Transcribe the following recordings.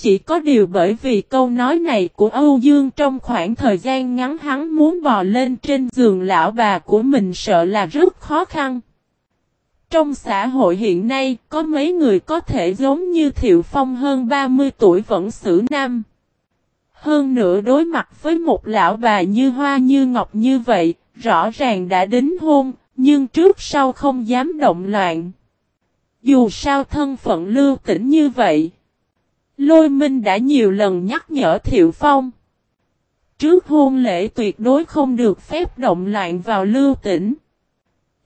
Chỉ có điều bởi vì câu nói này của Âu Dương trong khoảng thời gian ngắn hắn muốn bò lên trên giường lão bà của mình sợ là rất khó khăn. Trong xã hội hiện nay, có mấy người có thể giống như Thiệu Phong hơn 30 tuổi vẫn xử nam. Hơn nữa đối mặt với một lão bà như hoa như ngọc như vậy, rõ ràng đã đính hôn, nhưng trước sau không dám động loạn. Dù sao thân phận lưu tỉnh như vậy. Lôi Minh đã nhiều lần nhắc nhở Thiệu Phong. Trước hôn lễ tuyệt đối không được phép động loạn vào lưu tỉnh.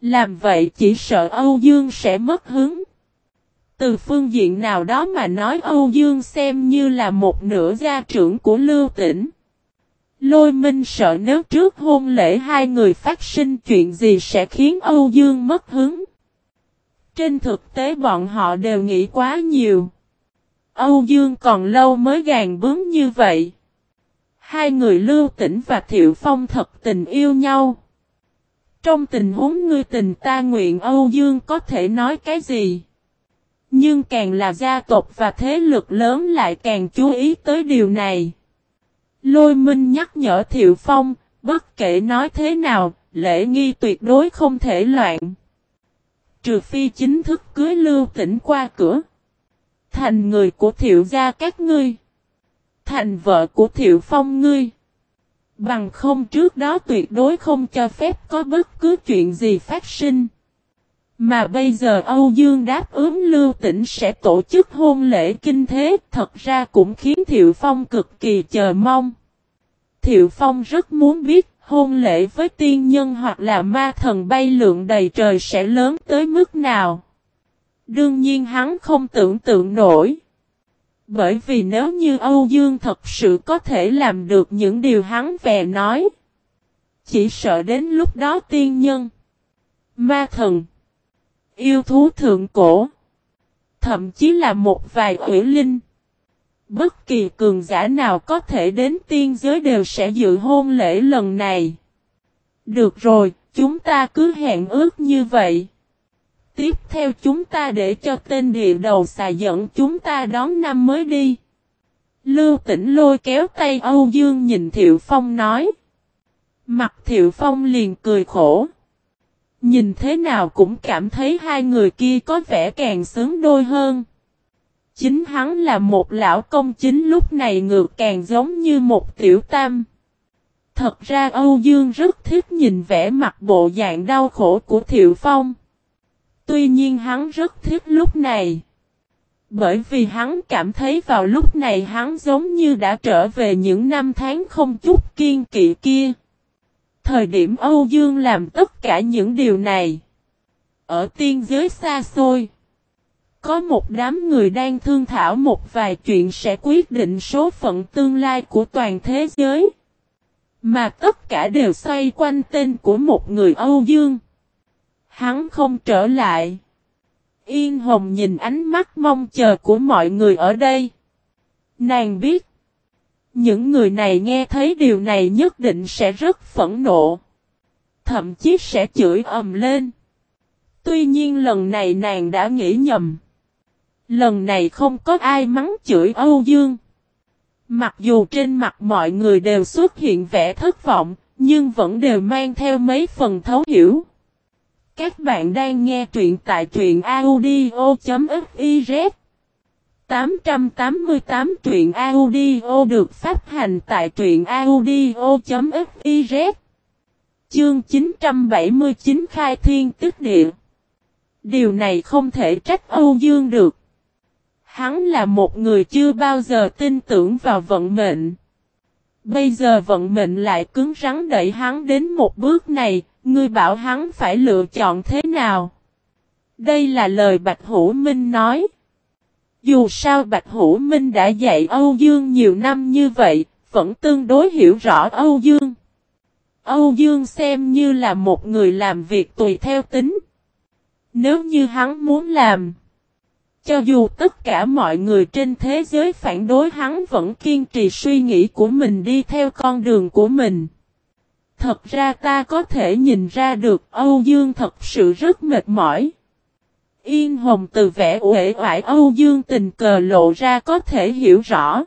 Làm vậy chỉ sợ Âu Dương sẽ mất hứng. Từ phương diện nào đó mà nói Âu Dương xem như là một nửa gia trưởng của lưu tỉnh. Lôi Minh sợ nếu trước hôn lễ hai người phát sinh chuyện gì sẽ khiến Âu Dương mất hứng. Trên thực tế bọn họ đều nghĩ quá nhiều. Âu Dương còn lâu mới gàn bướng như vậy. Hai người Lưu Tĩnh và Thiệu Phong thật tình yêu nhau. Trong tình huống ngươi tình ta nguyện Âu Dương có thể nói cái gì? Nhưng càng là gia tộc và thế lực lớn lại càng chú ý tới điều này. Lôi Minh nhắc nhở Thiệu Phong, bất kể nói thế nào, lễ nghi tuyệt đối không thể loạn. Trừ phi chính thức cưới lưu tỉnh qua cửa. Thành người của thiệu gia các ngươi. Thành vợ của thiệu phong ngươi. Bằng không trước đó tuyệt đối không cho phép có bất cứ chuyện gì phát sinh. Mà bây giờ Âu Dương đáp ứng Lưu Tĩnh sẽ tổ chức hôn lễ kinh thế, thật ra cũng khiến Thiệu Phong cực kỳ chờ mong. Thiệu Phong rất muốn biết hôn lễ với tiên nhân hoặc là ma thần bay lượn đầy trời sẽ lớn tới mức nào. Đương nhiên hắn không tưởng tượng nổi. Bởi vì nếu như Âu Dương thật sự có thể làm được những điều hắn về nói. Chỉ sợ đến lúc đó tiên nhân. Ma thần. Yêu thú thượng cổ. Thậm chí là một vài ủy linh. Bất kỳ cường giả nào có thể đến tiên giới đều sẽ dự hôn lễ lần này. Được rồi, chúng ta cứ hẹn ước như vậy. Tiếp theo chúng ta để cho tên địa đầu xà dẫn chúng ta đón năm mới đi. Lưu tỉnh lôi kéo tay Âu Dương nhìn Thiệu Phong nói. Mặt Thiệu Phong liền cười khổ. Nhìn thế nào cũng cảm thấy hai người kia có vẻ càng sướng đôi hơn. Chính hắn là một lão công chính lúc này ngược càng giống như một tiểu tam. Thật ra Âu Dương rất thích nhìn vẻ mặt bộ dạng đau khổ của Thiệu Phong. Tuy nhiên hắn rất thích lúc này. Bởi vì hắn cảm thấy vào lúc này hắn giống như đã trở về những năm tháng không chút kiên kỵ kia. Thời điểm Âu Dương làm tất cả những điều này. Ở tiên giới xa xôi. Có một đám người đang thương thảo một vài chuyện sẽ quyết định số phận tương lai của toàn thế giới. Mà tất cả đều xoay quanh tên của một người Âu Dương. Hắn không trở lại. Yên Hồng nhìn ánh mắt mong chờ của mọi người ở đây. Nàng biết. Những người này nghe thấy điều này nhất định sẽ rất phẫn nộ. Thậm chí sẽ chửi ầm lên. Tuy nhiên lần này nàng đã nghĩ nhầm. Lần này không có ai mắng chửi Âu Dương. Mặc dù trên mặt mọi người đều xuất hiện vẻ thất vọng, nhưng vẫn đều mang theo mấy phần thấu hiểu. Các bạn đang nghe truyện tại truyện audio.fiz 888 truyện audio được phát hành tại truyện audio.fiz Chương 979 Khai Thiên Tức Địa Điều này không thể trách Âu Dương được. Hắn là một người chưa bao giờ tin tưởng vào vận mệnh. Bây giờ vận mệnh lại cứng rắn đẩy hắn đến một bước này, ngươi bảo hắn phải lựa chọn thế nào? Đây là lời Bạch Hữu Minh nói. Dù sao Bạch Hữu Minh đã dạy Âu Dương nhiều năm như vậy, vẫn tương đối hiểu rõ Âu Dương. Âu Dương xem như là một người làm việc tùy theo tính. Nếu như hắn muốn làm, cho dù tất cả mọi người trên thế giới phản đối hắn vẫn kiên trì suy nghĩ của mình đi theo con đường của mình. Thật ra ta có thể nhìn ra được Âu Dương thật sự rất mệt mỏi. Yên hồng từ vẻ uể oải Âu Dương tình cờ lộ ra có thể hiểu rõ.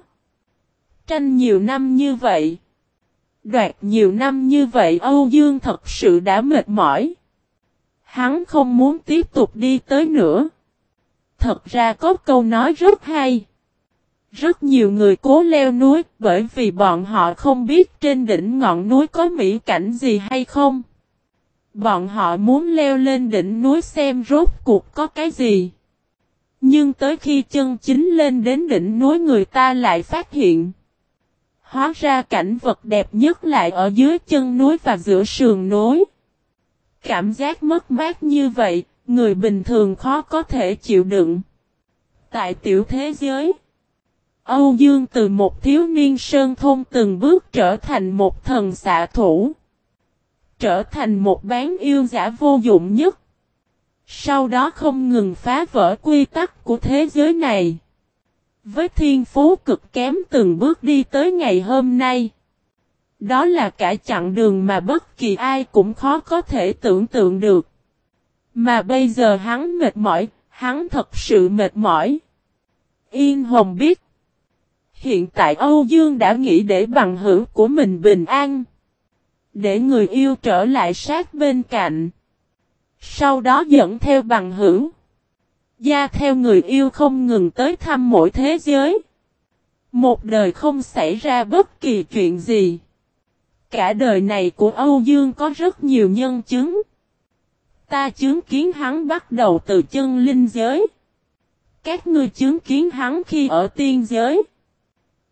Tranh nhiều năm như vậy. Đoạt nhiều năm như vậy Âu Dương thật sự đã mệt mỏi. Hắn không muốn tiếp tục đi tới nữa. Thật ra có câu nói rất hay. Rất nhiều người cố leo núi bởi vì bọn họ không biết trên đỉnh ngọn núi có mỹ cảnh gì hay không. Bọn họ muốn leo lên đỉnh núi xem rốt cuộc có cái gì. Nhưng tới khi chân chính lên đến đỉnh núi người ta lại phát hiện. Hóa ra cảnh vật đẹp nhất lại ở dưới chân núi và giữa sườn núi. Cảm giác mất mát như vậy, người bình thường khó có thể chịu đựng. Tại tiểu thế giới, Âu Dương từ một thiếu niên sơn thôn từng bước trở thành một thần xạ thủ. Trở thành một bán yêu giả vô dụng nhất. Sau đó không ngừng phá vỡ quy tắc của thế giới này. Với thiên phú cực kém từng bước đi tới ngày hôm nay. Đó là cả chặng đường mà bất kỳ ai cũng khó có thể tưởng tượng được. Mà bây giờ hắn mệt mỏi, hắn thật sự mệt mỏi. Yên Hồng biết. Hiện tại Âu Dương đã nghĩ để bằng hữu của mình bình an. Để người yêu trở lại sát bên cạnh. Sau đó dẫn theo bằng hữu. Gia theo người yêu không ngừng tới thăm mỗi thế giới. Một đời không xảy ra bất kỳ chuyện gì. Cả đời này của Âu Dương có rất nhiều nhân chứng. Ta chứng kiến hắn bắt đầu từ chân linh giới. Các ngươi chứng kiến hắn khi ở tiên giới.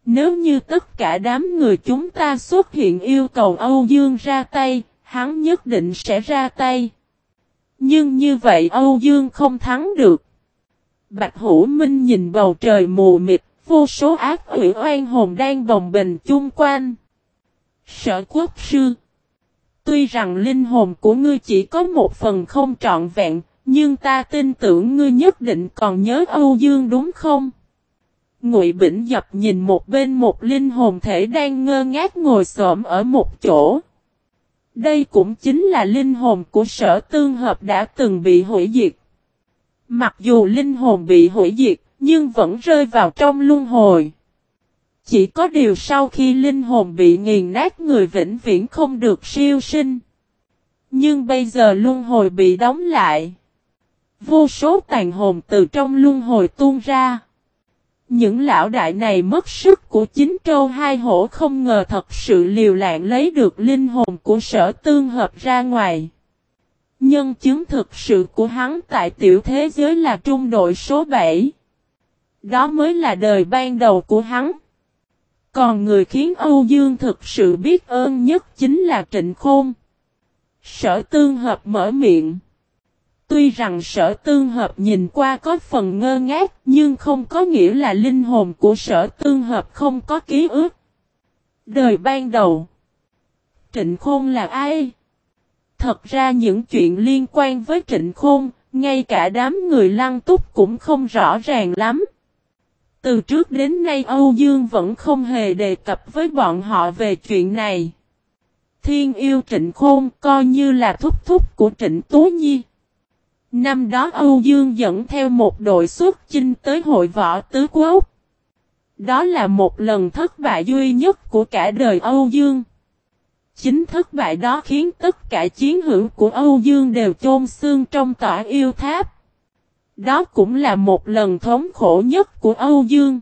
Nếu như tất cả đám người chúng ta xuất hiện yêu cầu Âu Dương ra tay, hắn nhất định sẽ ra tay. Nhưng như vậy Âu Dương không thắng được. Bạch Hữu Minh nhìn bầu trời mù mịt, vô số ác ủy oan hồn đang bồng bình chung quanh. Sở quốc sư Tuy rằng linh hồn của ngươi chỉ có một phần không trọn vẹn, nhưng ta tin tưởng ngươi nhất định còn nhớ Âu Dương đúng không? Ngụy Bỉnh Dập nhìn một bên một linh hồn thể đang ngơ ngác ngồi xổm ở một chỗ. Đây cũng chính là linh hồn của sở tương hợp đã từng bị hủy diệt. Mặc dù linh hồn bị hủy diệt, nhưng vẫn rơi vào trong luân hồi. Chỉ có điều sau khi linh hồn bị nghiền nát người vĩnh viễn không được siêu sinh. Nhưng bây giờ luân hồi bị đóng lại. Vô số tàn hồn từ trong luân hồi tuôn ra. Những lão đại này mất sức của chính trâu hai hổ không ngờ thật sự liều lạng lấy được linh hồn của sở tương hợp ra ngoài. Nhân chứng thực sự của hắn tại tiểu thế giới là trung đội số 7. Đó mới là đời ban đầu của hắn. Còn người khiến Âu Dương thực sự biết ơn nhất chính là Trịnh Khôn. Sở tương hợp mở miệng. Tuy rằng sở tương hợp nhìn qua có phần ngơ ngác nhưng không có nghĩa là linh hồn của sở tương hợp không có ký ức. Đời ban đầu. Trịnh Khôn là ai? Thật ra những chuyện liên quan với Trịnh Khôn, ngay cả đám người lăng túc cũng không rõ ràng lắm. Từ trước đến nay Âu Dương vẫn không hề đề cập với bọn họ về chuyện này. Thiên yêu Trịnh Khôn coi như là thúc thúc của Trịnh Tú Nhi. Năm đó Âu Dương dẫn theo một đội xuất chinh tới hội võ tứ quốc. Đó là một lần thất bại duy nhất của cả đời Âu Dương. Chính thất bại đó khiến tất cả chiến hữu của Âu Dương đều chôn xương trong tỏa yêu tháp. Đó cũng là một lần thống khổ nhất của Âu Dương.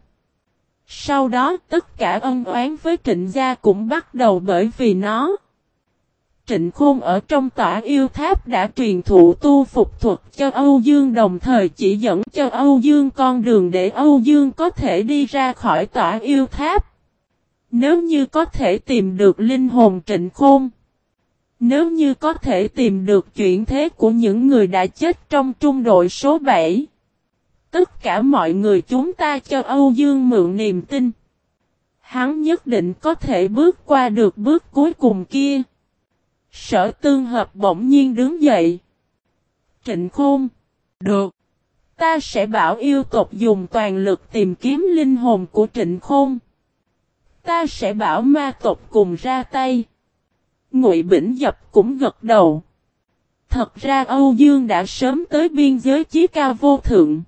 Sau đó, tất cả ân oán với trịnh gia cũng bắt đầu bởi vì nó. Trịnh Khôn ở trong tỏa yêu tháp đã truyền thụ tu phục thuật cho Âu Dương, đồng thời chỉ dẫn cho Âu Dương con đường để Âu Dương có thể đi ra khỏi tỏa yêu tháp. Nếu như có thể tìm được linh hồn Trịnh Khôn. Nếu như có thể tìm được chuyện thế của những người đã chết trong trung đội số 7. Tất cả mọi người chúng ta cho Âu Dương mượn niềm tin. Hắn nhất định có thể bước qua được bước cuối cùng kia. Sở tương hợp bỗng nhiên đứng dậy. Trịnh Khôn. Được. Ta sẽ bảo yêu tộc dùng toàn lực tìm kiếm linh hồn của Trịnh Khôn. Ta sẽ bảo ma tộc cùng ra tay. Ngụy Bỉnh Dập cũng gật đầu. Thật ra Âu Dương đã sớm tới biên giới chí cao vô thượng.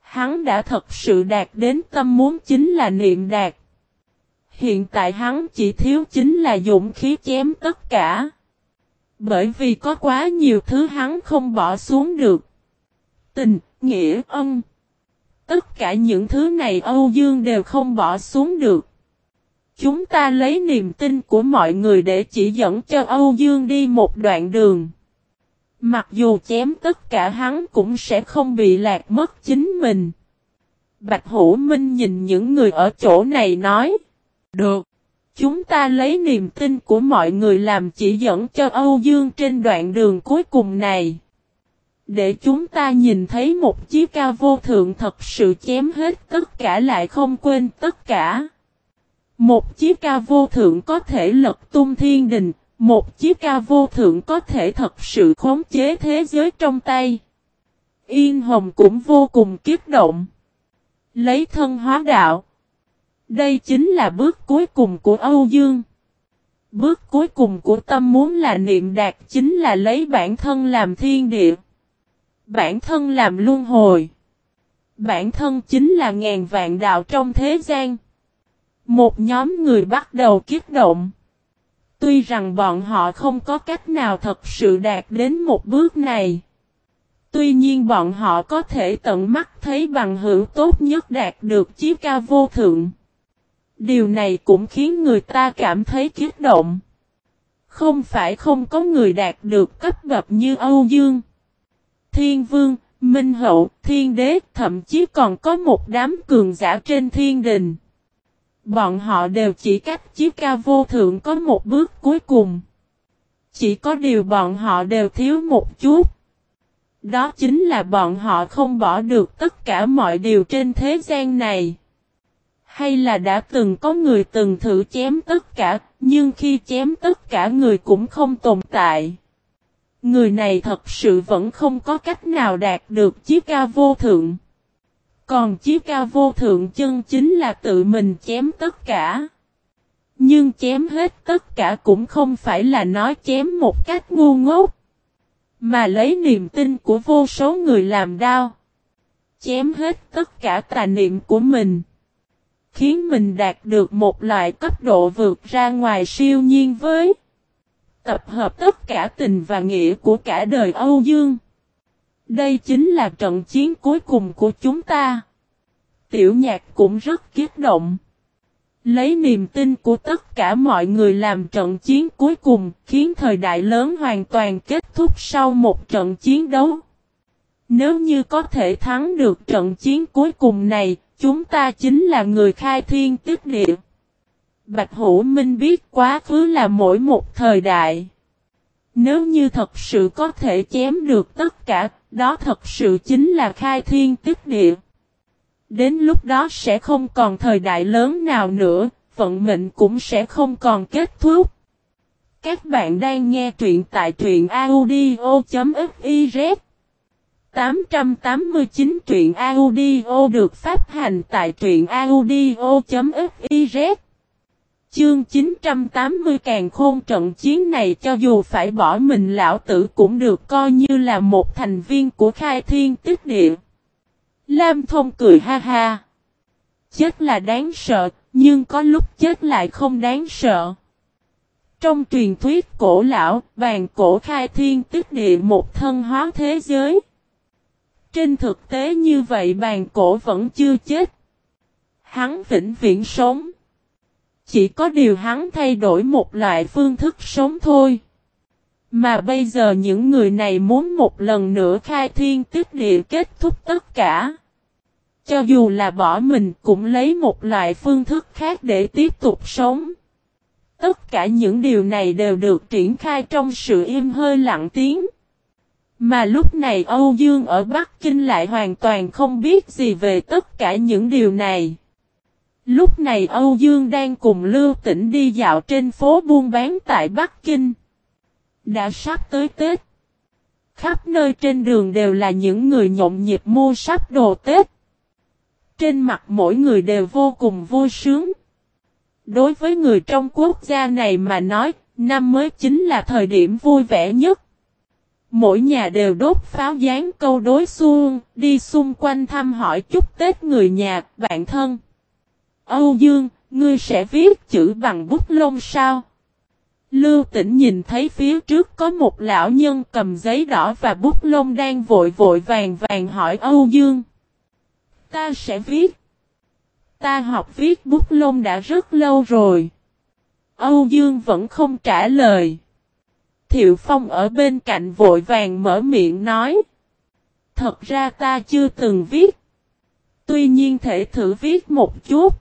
Hắn đã thật sự đạt đến tâm muốn chính là niệm đạt. Hiện tại hắn chỉ thiếu chính là dũng khí chém tất cả. Bởi vì có quá nhiều thứ hắn không bỏ xuống được. Tình, nghĩa, ân. Tất cả những thứ này Âu Dương đều không bỏ xuống được. Chúng ta lấy niềm tin của mọi người để chỉ dẫn cho Âu Dương đi một đoạn đường. Mặc dù chém tất cả hắn cũng sẽ không bị lạc mất chính mình. Bạch Hữu Minh nhìn những người ở chỗ này nói. Được. Chúng ta lấy niềm tin của mọi người làm chỉ dẫn cho Âu Dương trên đoạn đường cuối cùng này. Để chúng ta nhìn thấy một chiếc ca vô thượng thật sự chém hết tất cả lại không quên tất cả. Một chiếc ca vô thượng có thể lật tung thiên đình, một chiếc ca vô thượng có thể thật sự khống chế thế giới trong tay. Yên Hồng cũng vô cùng kiếp động. Lấy thân hóa đạo. Đây chính là bước cuối cùng của Âu Dương. Bước cuối cùng của tâm muốn là niệm đạt chính là lấy bản thân làm thiên địa. Bản thân làm luân hồi. Bản thân chính là ngàn vạn đạo trong thế gian. Một nhóm người bắt đầu kiếp động. Tuy rằng bọn họ không có cách nào thật sự đạt đến một bước này. Tuy nhiên bọn họ có thể tận mắt thấy bằng hữu tốt nhất đạt được chiếc ca vô thượng. Điều này cũng khiến người ta cảm thấy kích động. Không phải không có người đạt được cấp bậc như Âu Dương. Thiên Vương, Minh Hậu, Thiên Đế, thậm chí còn có một đám cường giả trên thiên đình. Bọn họ đều chỉ cách chiếc ca vô thượng có một bước cuối cùng. Chỉ có điều bọn họ đều thiếu một chút. Đó chính là bọn họ không bỏ được tất cả mọi điều trên thế gian này. Hay là đã từng có người từng thử chém tất cả, nhưng khi chém tất cả người cũng không tồn tại. Người này thật sự vẫn không có cách nào đạt được chiếc ca vô thượng. Còn chiếc ca vô thượng chân chính là tự mình chém tất cả. Nhưng chém hết tất cả cũng không phải là nói chém một cách ngu ngốc. Mà lấy niềm tin của vô số người làm đau. Chém hết tất cả tà niệm của mình. Khiến mình đạt được một loại cấp độ vượt ra ngoài siêu nhiên với. Tập hợp tất cả tình và nghĩa của cả đời Âu Dương. Đây chính là trận chiến cuối cùng của chúng ta. Tiểu nhạc cũng rất kiết động. Lấy niềm tin của tất cả mọi người làm trận chiến cuối cùng, khiến thời đại lớn hoàn toàn kết thúc sau một trận chiến đấu. Nếu như có thể thắng được trận chiến cuối cùng này, chúng ta chính là người khai thiên tức địa. Bạch Hữu Minh biết quá khứ là mỗi một thời đại. Nếu như thật sự có thể chém được tất cả, đó thật sự chính là khai thiên tức địa. Đến lúc đó sẽ không còn thời đại lớn nào nữa, vận mệnh cũng sẽ không còn kết thúc. Các bạn đang nghe truyện tại truyện audio.fiz 889 truyện audio được phát hành tại truyện audio.fiz Chương 980 càng khôn trận chiến này cho dù phải bỏ mình lão tử cũng được coi như là một thành viên của khai thiên tích địa. Lam Thông cười ha ha. Chết là đáng sợ, nhưng có lúc chết lại không đáng sợ. Trong truyền thuyết cổ lão, bàn cổ khai thiên tích địa một thân hóa thế giới. Trên thực tế như vậy bàn cổ vẫn chưa chết. Hắn vĩnh viễn sống. Chỉ có điều hắn thay đổi một loại phương thức sống thôi. Mà bây giờ những người này muốn một lần nữa khai thiên tích địa kết thúc tất cả. Cho dù là bỏ mình cũng lấy một loại phương thức khác để tiếp tục sống. Tất cả những điều này đều được triển khai trong sự im hơi lặng tiếng. Mà lúc này Âu Dương ở Bắc Kinh lại hoàn toàn không biết gì về tất cả những điều này. Lúc này Âu Dương đang cùng Lưu Tĩnh đi dạo trên phố buôn bán tại Bắc Kinh. Đã sắp tới Tết. Khắp nơi trên đường đều là những người nhộn nhịp mua sắp đồ Tết. Trên mặt mỗi người đều vô cùng vui sướng. Đối với người trong quốc gia này mà nói, năm mới chính là thời điểm vui vẻ nhất. Mỗi nhà đều đốt pháo dán câu đối xuông, đi xung quanh thăm hỏi chúc Tết người nhà, bạn thân. Âu Dương, ngươi sẽ viết chữ bằng bút lông sao? Lưu tỉnh nhìn thấy phía trước có một lão nhân cầm giấy đỏ và bút lông đang vội vội vàng vàng hỏi Âu Dương. Ta sẽ viết. Ta học viết bút lông đã rất lâu rồi. Âu Dương vẫn không trả lời. Thiệu Phong ở bên cạnh vội vàng mở miệng nói. Thật ra ta chưa từng viết. Tuy nhiên thể thử viết một chút.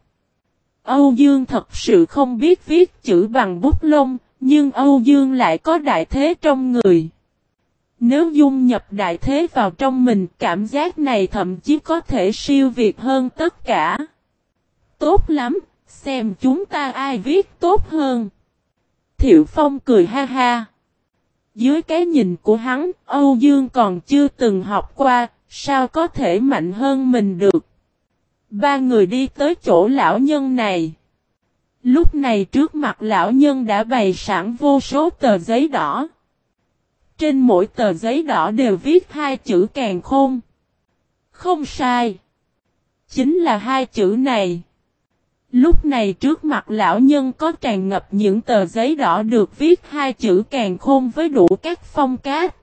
Âu Dương thật sự không biết viết chữ bằng bút lông, nhưng Âu Dương lại có đại thế trong người. Nếu dung nhập đại thế vào trong mình, cảm giác này thậm chí có thể siêu việt hơn tất cả. Tốt lắm, xem chúng ta ai viết tốt hơn. Thiệu Phong cười ha ha. Dưới cái nhìn của hắn, Âu Dương còn chưa từng học qua, sao có thể mạnh hơn mình được. Ba người đi tới chỗ lão nhân này. Lúc này trước mặt lão nhân đã bày sẵn vô số tờ giấy đỏ. Trên mỗi tờ giấy đỏ đều viết hai chữ càng khôn. Không sai. Chính là hai chữ này. Lúc này trước mặt lão nhân có tràn ngập những tờ giấy đỏ được viết hai chữ càng khôn với đủ các phong cát.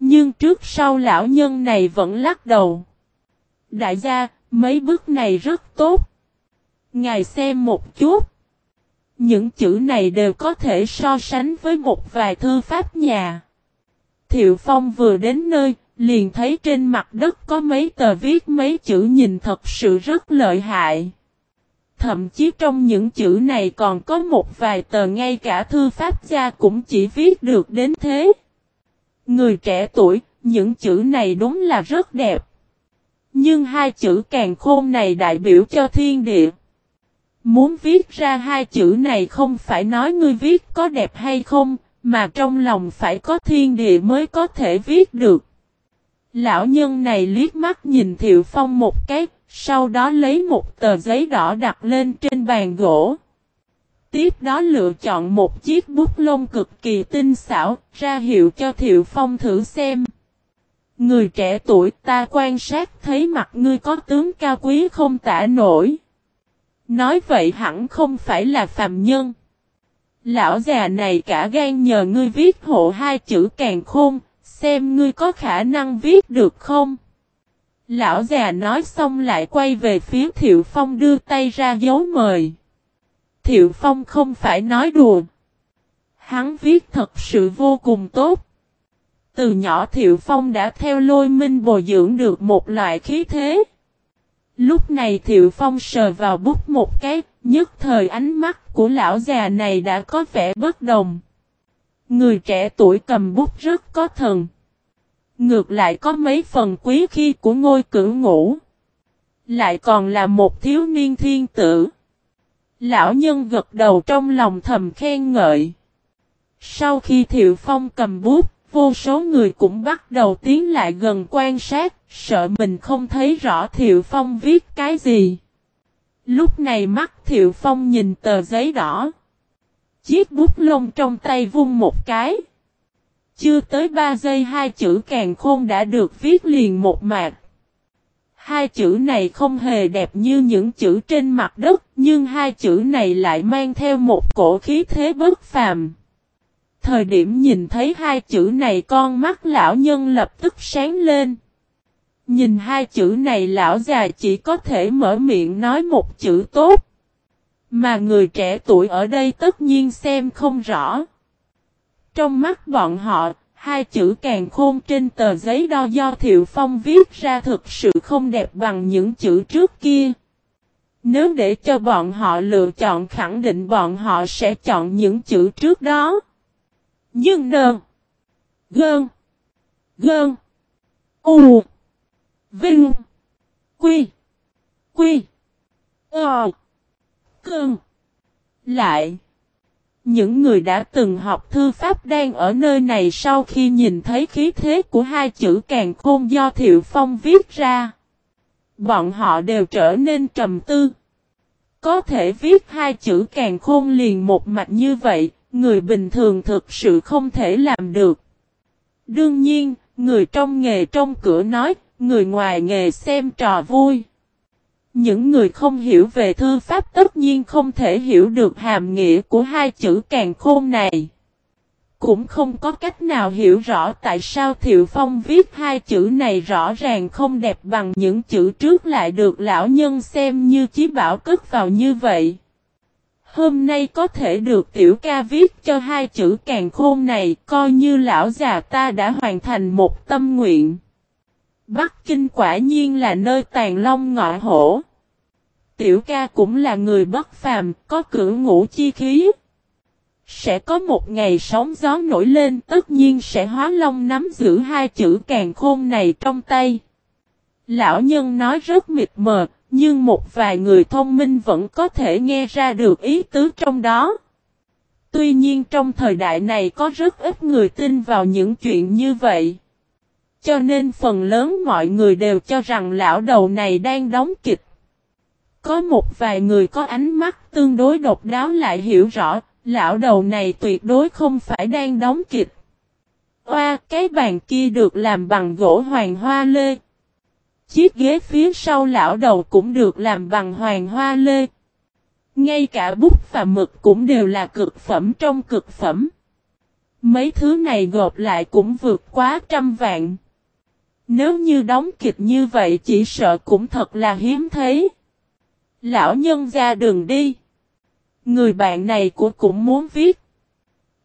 Nhưng trước sau lão nhân này vẫn lắc đầu. Đại gia, mấy bước này rất tốt. Ngài xem một chút. Những chữ này đều có thể so sánh với một vài thư pháp nhà. Thiệu Phong vừa đến nơi, liền thấy trên mặt đất có mấy tờ viết mấy chữ nhìn thật sự rất lợi hại. Thậm chí trong những chữ này còn có một vài tờ ngay cả thư pháp gia cũng chỉ viết được đến thế. Người trẻ tuổi, những chữ này đúng là rất đẹp. Nhưng hai chữ càng khôn này đại biểu cho thiên địa. Muốn viết ra hai chữ này không phải nói ngươi viết có đẹp hay không, mà trong lòng phải có thiên địa mới có thể viết được. Lão nhân này liếc mắt nhìn Thiệu Phong một cái, sau đó lấy một tờ giấy đỏ đặt lên trên bàn gỗ. Tiếp đó lựa chọn một chiếc bút lông cực kỳ tinh xảo, ra hiệu cho Thiệu Phong thử xem. Người trẻ tuổi ta quan sát thấy mặt ngươi có tướng cao quý không tả nổi. Nói vậy hẳn không phải là phàm nhân. Lão già này cả gan nhờ ngươi viết hộ hai chữ càng khôn, xem ngươi có khả năng viết được không? Lão già nói xong lại quay về phía Thiệu Phong đưa tay ra dấu mời. Thiệu Phong không phải nói đùa. Hắn viết thật sự vô cùng tốt. Từ nhỏ Thiệu Phong đã theo lôi minh bồi dưỡng được một loại khí thế. Lúc này Thiệu Phong sờ vào bút một cái, nhất thời ánh mắt của lão già này đã có vẻ bất đồng. Người trẻ tuổi cầm bút rất có thần. Ngược lại có mấy phần quý khi của ngôi cử ngủ. Lại còn là một thiếu niên thiên tử. Lão nhân gật đầu trong lòng thầm khen ngợi. Sau khi Thiệu Phong cầm bút, vô số người cũng bắt đầu tiến lại gần quan sát, sợ mình không thấy rõ Thiệu Phong viết cái gì. Lúc này mắt Thiệu Phong nhìn tờ giấy đỏ. Chiếc bút lông trong tay vung một cái. Chưa tới 3 giây hai chữ càng khôn đã được viết liền một mạc. Hai chữ này không hề đẹp như những chữ trên mặt đất, nhưng hai chữ này lại mang theo một cổ khí thế bất phàm. Thời điểm nhìn thấy hai chữ này con mắt lão nhân lập tức sáng lên. Nhìn hai chữ này lão già chỉ có thể mở miệng nói một chữ tốt. Mà người trẻ tuổi ở đây tất nhiên xem không rõ. Trong mắt bọn họ, hai chữ càng khôn trên tờ giấy đo do Thiệu Phong viết ra thực sự không đẹp bằng những chữ trước kia. Nếu để cho bọn họ lựa chọn khẳng định bọn họ sẽ chọn những chữ trước đó. Nhưng nờ. Gơn. Gơn. U. Vinh. Quy. Quy. Ờ. Cơn. Lại. Những người đã từng học thư pháp đang ở nơi này sau khi nhìn thấy khí thế của hai chữ càng khôn do Thiệu Phong viết ra. Bọn họ đều trở nên trầm tư. Có thể viết hai chữ càng khôn liền một mạch như vậy, người bình thường thực sự không thể làm được. Đương nhiên, người trong nghề trong cửa nói, người ngoài nghề xem trò vui. Những người không hiểu về thư pháp tất nhiên không thể hiểu được hàm nghĩa của hai chữ càng khôn này. Cũng không có cách nào hiểu rõ tại sao Thiệu Phong viết hai chữ này rõ ràng không đẹp bằng những chữ trước lại được lão nhân xem như chí bảo cất vào như vậy. Hôm nay có thể được tiểu ca viết cho hai chữ càng khôn này, coi như lão già ta đã hoàn thành một tâm nguyện. Bắc Kinh quả nhiên là nơi tàn long ngọ hổ. Tiểu ca cũng là người bất phàm, có cử ngũ chi khí. Sẽ có một ngày sóng gió nổi lên tất nhiên sẽ hóa long nắm giữ hai chữ càng khôn này trong tay. Lão nhân nói rất mịt mờ, nhưng một vài người thông minh vẫn có thể nghe ra được ý tứ trong đó. Tuy nhiên trong thời đại này có rất ít người tin vào những chuyện như vậy. Cho nên phần lớn mọi người đều cho rằng lão đầu này đang đóng kịch. Có một vài người có ánh mắt tương đối độc đáo lại hiểu rõ, lão đầu này tuyệt đối không phải đang đóng kịch. Oa, cái bàn kia được làm bằng gỗ hoàng hoa lê. Chiếc ghế phía sau lão đầu cũng được làm bằng hoàng hoa lê. Ngay cả bút và mực cũng đều là cực phẩm trong cực phẩm. Mấy thứ này gộp lại cũng vượt quá trăm vạn. Nếu như đóng kịch như vậy chỉ sợ cũng thật là hiếm thấy. Lão nhân ra đường đi. Người bạn này của cũng muốn viết.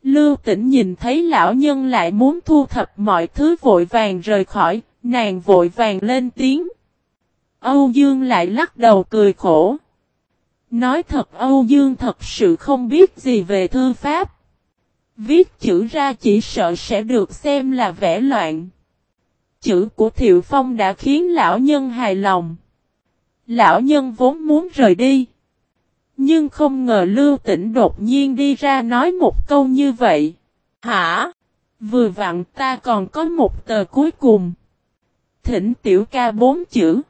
Lưu tỉnh nhìn thấy lão nhân lại muốn thu thập mọi thứ vội vàng rời khỏi, nàng vội vàng lên tiếng. Âu Dương lại lắc đầu cười khổ. Nói thật Âu Dương thật sự không biết gì về thư pháp. Viết chữ ra chỉ sợ sẽ được xem là vẽ loạn. Chữ của Thiệu Phong đã khiến lão nhân hài lòng. Lão nhân vốn muốn rời đi. Nhưng không ngờ Lưu Tĩnh đột nhiên đi ra nói một câu như vậy. Hả? Vừa vặn ta còn có một tờ cuối cùng. Thỉnh tiểu ca bốn chữ.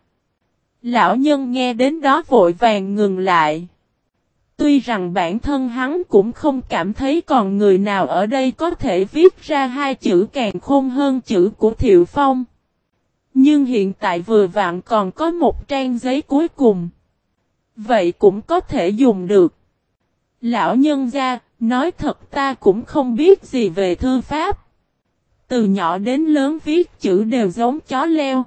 Lão nhân nghe đến đó vội vàng ngừng lại. Tuy rằng bản thân hắn cũng không cảm thấy còn người nào ở đây có thể viết ra hai chữ càng khôn hơn chữ của Thiệu Phong. Nhưng hiện tại vừa vặn còn có một trang giấy cuối cùng. Vậy cũng có thể dùng được. Lão nhân gia, nói thật ta cũng không biết gì về thư pháp. Từ nhỏ đến lớn viết chữ đều giống chó leo.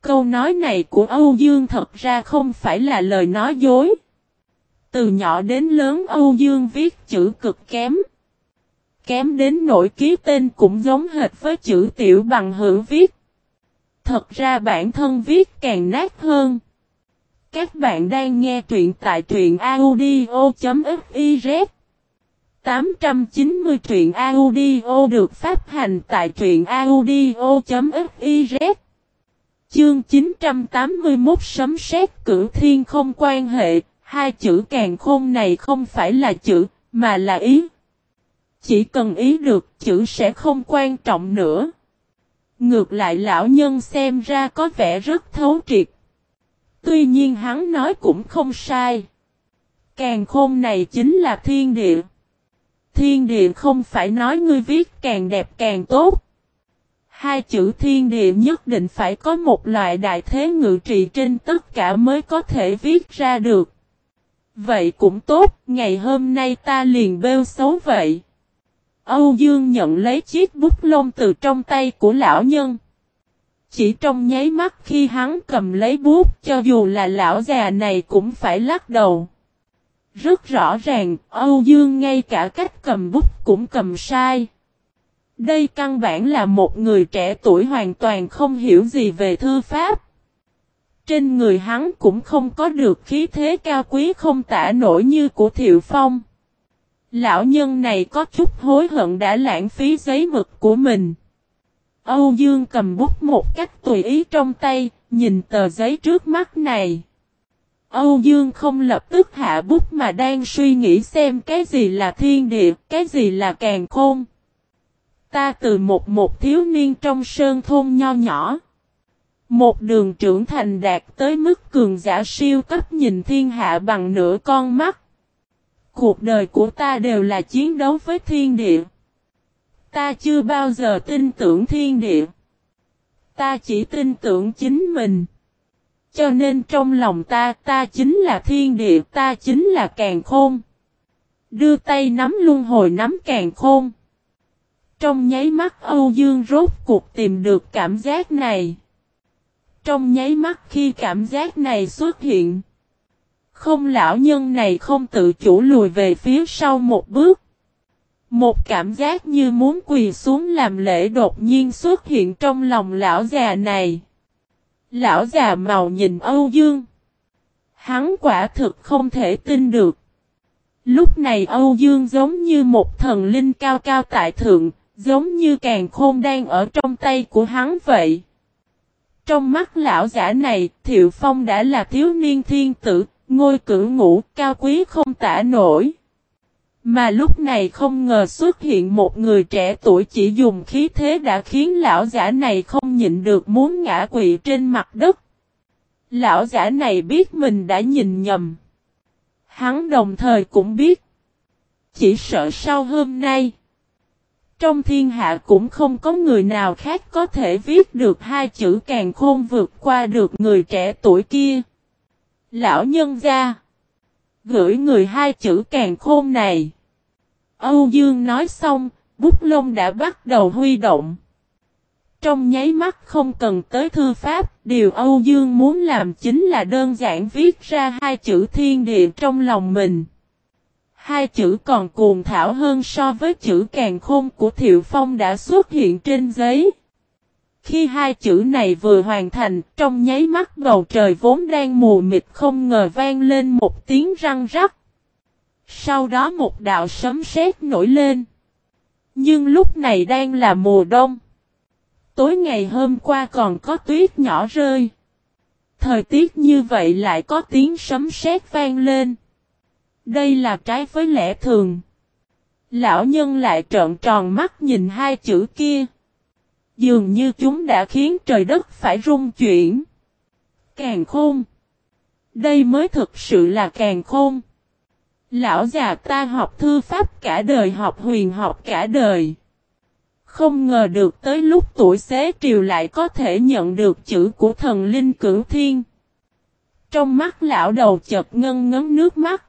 Câu nói này của Âu Dương thật ra không phải là lời nói dối. Từ nhỏ đến lớn Âu Dương viết chữ cực kém. Kém đến nỗi ký tên cũng giống hệt với chữ tiểu bằng hữu viết. Thật ra bản thân viết càng nát hơn. Các bạn đang nghe truyện tại truyện audio.fiz 890 truyện audio được phát hành tại truyện audio.fiz Chương 981 sấm sét cửu thiên không quan hệ, hai chữ càng khôn này không phải là chữ, mà là ý. Chỉ cần ý được, chữ sẽ không quan trọng nữa. Ngược lại lão nhân xem ra có vẻ rất thấu triệt. Tuy nhiên hắn nói cũng không sai. Càng khôn này chính là thiên địa. Thiên địa không phải nói ngươi viết càng đẹp càng tốt. Hai chữ thiên địa nhất định phải có một loại đại thế ngự trị trên tất cả mới có thể viết ra được. Vậy cũng tốt, ngày hôm nay ta liền bêu xấu vậy. Âu Dương nhận lấy chiếc bút lông từ trong tay của lão nhân. Chỉ trong nháy mắt khi hắn cầm lấy bút cho dù là lão già này cũng phải lắc đầu. Rất rõ ràng, Âu Dương ngay cả cách cầm bút cũng cầm sai. Đây căn bản là một người trẻ tuổi hoàn toàn không hiểu gì về thư pháp. Trên người hắn cũng không có được khí thế cao quý không tả nổi như của Thiệu Phong. Lão nhân này có chút hối hận đã lãng phí giấy mực của mình. Âu Dương cầm bút một cách tùy ý trong tay, nhìn tờ giấy trước mắt này. Âu Dương không lập tức hạ bút mà đang suy nghĩ xem cái gì là thiên địa, cái gì là càng khôn. Ta từ một một thiếu niên trong sơn thôn nho nhỏ. Một đường trưởng thành đạt tới mức cường giả siêu cấp nhìn thiên hạ bằng nửa con mắt. Cuộc đời của ta đều là chiến đấu với thiên địa. Ta chưa bao giờ tin tưởng thiên địa. Ta chỉ tin tưởng chính mình. Cho nên trong lòng ta, ta chính là thiên địa, ta chính là càng khôn. Đưa tay nắm luân hồi nắm càng khôn. Trong nháy mắt Âu Dương rốt cuộc tìm được cảm giác này. Trong nháy mắt khi cảm giác này xuất hiện. Không lão nhân này không tự chủ lùi về phía sau một bước. Một cảm giác như muốn quỳ xuống làm lễ đột nhiên xuất hiện trong lòng lão già này. Lão già màu nhìn Âu Dương. Hắn quả thực không thể tin được. Lúc này Âu Dương giống như một thần linh cao cao tại thượng, giống như càng khôn đang ở trong tay của hắn vậy. Trong mắt lão giả này, Thiệu Phong đã là thiếu niên thiên tử, ngôi cử ngũ cao quý không tả nổi. Mà lúc này không ngờ xuất hiện một người trẻ tuổi chỉ dùng khí thế đã khiến lão giả này không nhịn được muốn ngã quỵ trên mặt đất. Lão giả này biết mình đã nhìn nhầm. Hắn đồng thời cũng biết. Chỉ sợ sau hôm nay. Trong thiên hạ cũng không có người nào khác có thể viết được hai chữ càng khôn vượt qua được người trẻ tuổi kia. Lão nhân gia. Gửi người hai chữ càng khôn này. Âu Dương nói xong, bút lông đã bắt đầu huy động. Trong nháy mắt không cần tới thư pháp, điều Âu Dương muốn làm chính là đơn giản viết ra hai chữ thiên địa trong lòng mình. Hai chữ còn cuồng thảo hơn so với chữ càng khôn của Thiệu Phong đã xuất hiện trên giấy. Khi hai chữ này vừa hoàn thành, trong nháy mắt bầu trời vốn đang mù mịt không ngờ vang lên một tiếng răng rắc. Sau đó một đạo sấm sét nổi lên. Nhưng lúc này đang là mùa đông. Tối ngày hôm qua còn có tuyết nhỏ rơi. Thời tiết như vậy lại có tiếng sấm sét vang lên. Đây là trái với lẽ thường. Lão nhân lại trợn tròn mắt nhìn hai chữ kia. Dường như chúng đã khiến trời đất phải rung chuyển. Càng khôn. Đây mới thực sự là càng khôn. Lão già ta học thư pháp cả đời, học huyền học cả đời. Không ngờ được tới lúc tuổi xế triều lại có thể nhận được chữ của thần linh cửu thiên. Trong mắt lão đầu chợt ngân ngấn nước mắt.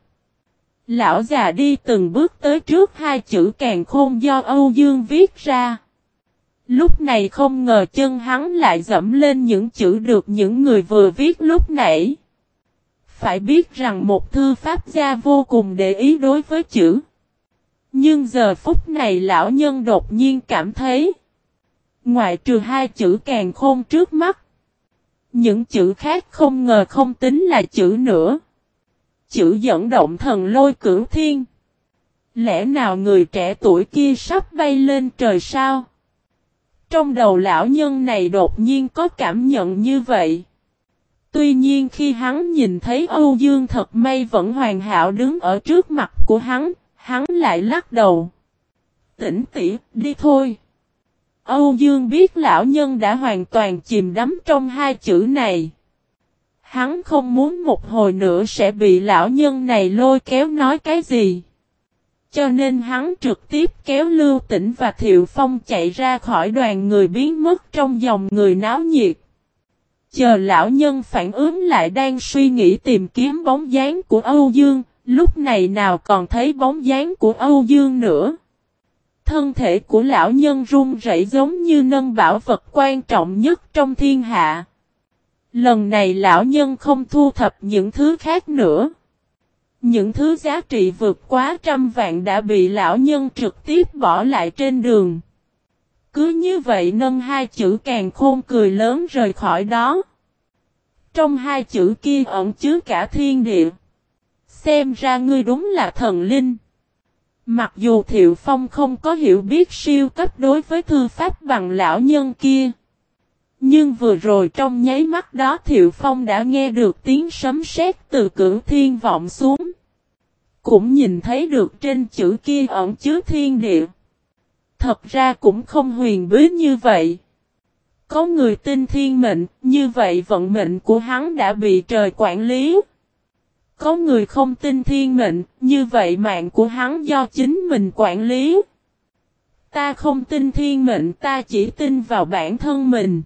Lão già đi từng bước tới trước hai chữ càng khôn do Âu Dương viết ra. Lúc này không ngờ chân hắn lại dẫm lên những chữ được những người vừa viết lúc nãy. Phải biết rằng một thư pháp gia vô cùng để ý đối với chữ. Nhưng giờ phút này lão nhân đột nhiên cảm thấy. Ngoại trừ hai chữ càng khôn trước mắt. Những chữ khác không ngờ không tính là chữ nữa. Chữ dẫn động thần lôi cửu thiên. Lẽ nào người trẻ tuổi kia sắp bay lên trời sao? Trong đầu lão nhân này đột nhiên có cảm nhận như vậy. Tuy nhiên khi hắn nhìn thấy Âu Dương thật may vẫn hoàn hảo đứng ở trước mặt của hắn, hắn lại lắc đầu. Tỉnh tỉ, đi thôi. Âu Dương biết lão nhân đã hoàn toàn chìm đắm trong hai chữ này. Hắn không muốn một hồi nữa sẽ bị lão nhân này lôi kéo nói cái gì. Cho nên hắn trực tiếp kéo Lưu Tĩnh và Thiệu Phong chạy ra khỏi đoàn người biến mất trong dòng người náo nhiệt. Chờ lão nhân phản ứng lại đang suy nghĩ tìm kiếm bóng dáng của Âu Dương, lúc này nào còn thấy bóng dáng của Âu Dương nữa. Thân thể của lão nhân run rẩy giống như nâng bảo vật quan trọng nhất trong thiên hạ. Lần này lão nhân không thu thập những thứ khác nữa. Những thứ giá trị vượt quá trăm vạn đã bị lão nhân trực tiếp bỏ lại trên đường. Cứ như vậy nâng hai chữ càng khôn cười lớn rời khỏi đó. Trong hai chữ kia ẩn chứa cả thiên địa. Xem ra ngươi đúng là thần linh. Mặc dù Thiệu Phong không có hiểu biết siêu cấp đối với thư pháp bằng lão nhân kia. Nhưng vừa rồi trong nháy mắt đó Thiệu Phong đã nghe được tiếng sấm sét từ cửu thiên vọng xuống. Cũng nhìn thấy được trên chữ kia ẩn chứa thiên địa. Thật ra cũng không huyền bí như vậy. Có người tin thiên mệnh, như vậy vận mệnh của hắn đã bị trời quản lý. Có người không tin thiên mệnh, như vậy mạng của hắn do chính mình quản lý. Ta không tin thiên mệnh ta chỉ tin vào bản thân mình.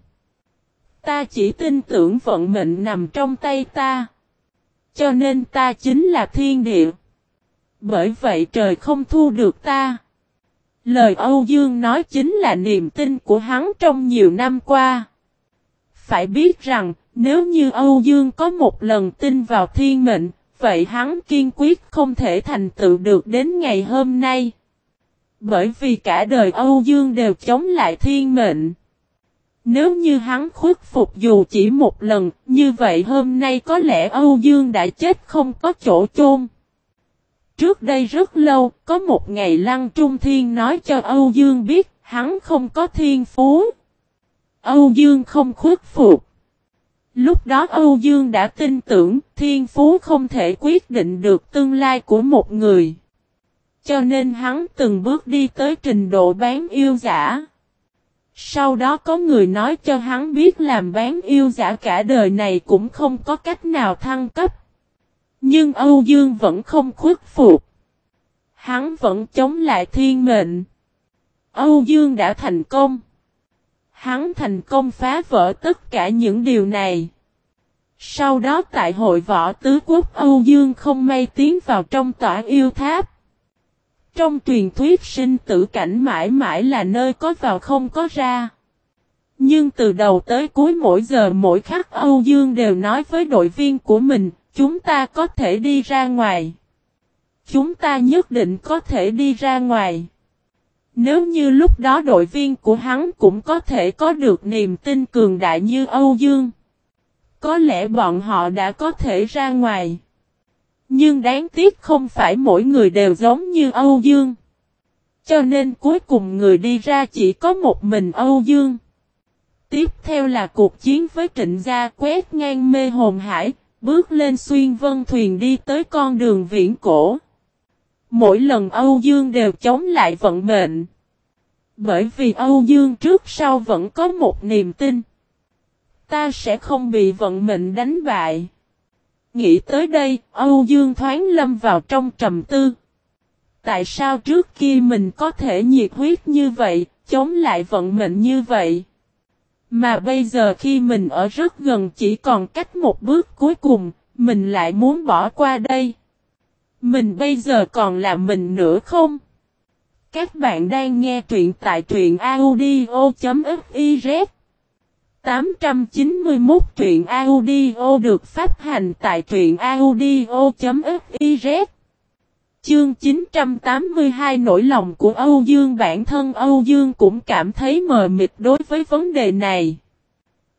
Ta chỉ tin tưởng vận mệnh nằm trong tay ta. Cho nên ta chính là thiên địa. Bởi vậy trời không thu được ta. Lời Âu Dương nói chính là niềm tin của hắn trong nhiều năm qua. Phải biết rằng, nếu như Âu Dương có một lần tin vào thiên mệnh, vậy hắn kiên quyết không thể thành tựu được đến ngày hôm nay. Bởi vì cả đời Âu Dương đều chống lại thiên mệnh. Nếu như hắn khuất phục dù chỉ một lần, như vậy hôm nay có lẽ Âu Dương đã chết không có chỗ chôn. Trước đây rất lâu, có một ngày Lăng Trung Thiên nói cho Âu Dương biết, hắn không có thiên phú. Âu Dương không khuất phục. Lúc đó Âu Dương đã tin tưởng thiên phú không thể quyết định được tương lai của một người. Cho nên hắn từng bước đi tới trình độ bán yêu giả. Sau đó có người nói cho hắn biết làm bán yêu giả cả đời này cũng không có cách nào thăng cấp. Nhưng Âu Dương vẫn không khuất phục. Hắn vẫn chống lại thiên mệnh. Âu Dương đã thành công. Hắn thành công phá vỡ tất cả những điều này. Sau đó tại hội võ tứ quốc Âu Dương không may tiến vào trong tỏa yêu tháp. Trong truyền thuyết sinh tử cảnh mãi mãi là nơi có vào không có ra. Nhưng từ đầu tới cuối mỗi giờ mỗi khắc Âu Dương đều nói với đội viên của mình, chúng ta có thể đi ra ngoài. Chúng ta nhất định có thể đi ra ngoài. Nếu như lúc đó đội viên của hắn cũng có thể có được niềm tin cường đại như Âu Dương. Có lẽ bọn họ đã có thể ra ngoài. Nhưng đáng tiếc không phải mỗi người đều giống như Âu Dương. Cho nên cuối cùng người đi ra chỉ có một mình Âu Dương. Tiếp theo là cuộc chiến với trịnh gia quét ngang mê hồn hải, bước lên xuyên vân thuyền đi tới con đường viễn cổ. Mỗi lần Âu Dương đều chống lại vận mệnh. Bởi vì Âu Dương trước sau vẫn có một niềm tin. Ta sẽ không bị vận mệnh đánh bại. Nghĩ tới đây, Âu Dương thoáng lâm vào trong trầm tư. Tại sao trước kia mình có thể nhiệt huyết như vậy, chống lại vận mệnh như vậy? Mà bây giờ khi mình ở rất gần chỉ còn cách một bước cuối cùng, mình lại muốn bỏ qua đây. Mình bây giờ còn là mình nữa không? Các bạn đang nghe truyện tại truyện audio.fif 891 truyện audio được phát hành tại truyện audio.fiz Chương 982 nỗi lòng của Âu Dương, bản thân Âu Dương cũng cảm thấy mờ mịt đối với vấn đề này.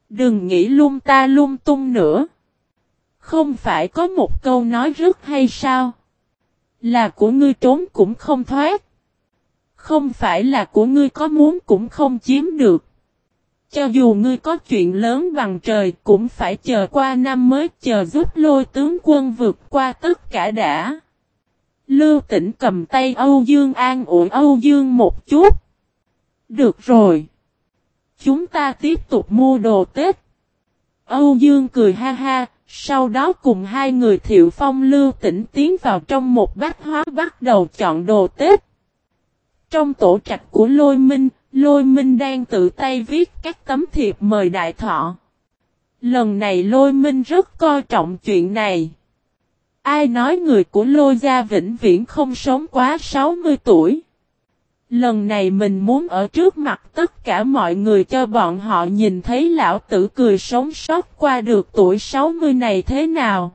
Đừng nghĩ lung ta lung tung nữa. Không phải có một câu nói rất hay sao? Là của ngươi trốn cũng không thoát. Không phải là của ngươi có muốn cũng không chiếm được. Cho dù ngươi có chuyện lớn bằng trời cũng phải chờ qua năm mới chờ giúp lôi tướng quân vượt qua tất cả đã. Lưu tỉnh cầm tay Âu Dương an ủi Âu Dương một chút. Được rồi. Chúng ta tiếp tục mua đồ Tết. Âu Dương cười ha ha, sau đó cùng hai người thiệu phong lưu tỉnh tiến vào trong một bát hóa bắt đầu chọn đồ Tết. Trong tổ trạch của Lôi Minh, Lôi Minh đang tự tay viết các tấm thiệp mời đại thọ. Lần này Lôi Minh rất coi trọng chuyện này. Ai nói người của Lôi Gia vĩnh viễn không sống quá 60 tuổi. Lần này mình muốn ở trước mặt tất cả mọi người cho bọn họ nhìn thấy lão tử cười sống sót qua được tuổi 60 này thế nào.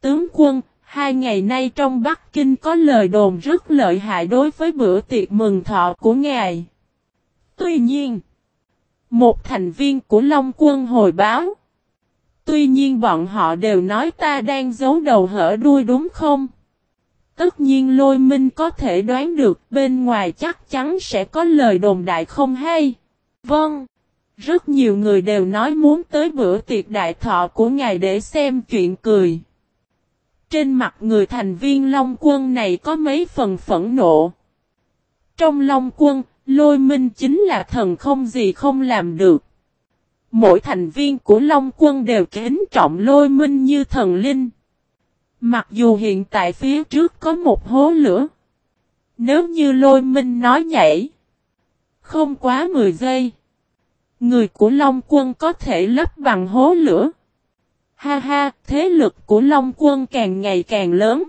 Tướng quân, hai ngày nay trong Bắc Kinh có lời đồn rất lợi hại đối với bữa tiệc mừng thọ của ngài. Tuy nhiên, một thành viên của Long quân hồi báo. Tuy nhiên bọn họ đều nói ta đang giấu đầu hở đuôi đúng không? Tất nhiên lôi minh có thể đoán được bên ngoài chắc chắn sẽ có lời đồn đại không hay. Vâng. Rất nhiều người đều nói muốn tới bữa tiệc đại thọ của ngài để xem chuyện cười. Trên mặt người thành viên Long quân này có mấy phần phẫn nộ. Trong Long quân, lôi minh chính là thần không gì không làm được. Mỗi thành viên của Long quân đều kính trọng lôi minh như thần linh. Mặc dù hiện tại phía trước có một hố lửa. Nếu như lôi minh nói nhảy. Không quá 10 giây. Người của Long quân có thể lấp bằng hố lửa. Ha ha, thế lực của Long quân càng ngày càng lớn.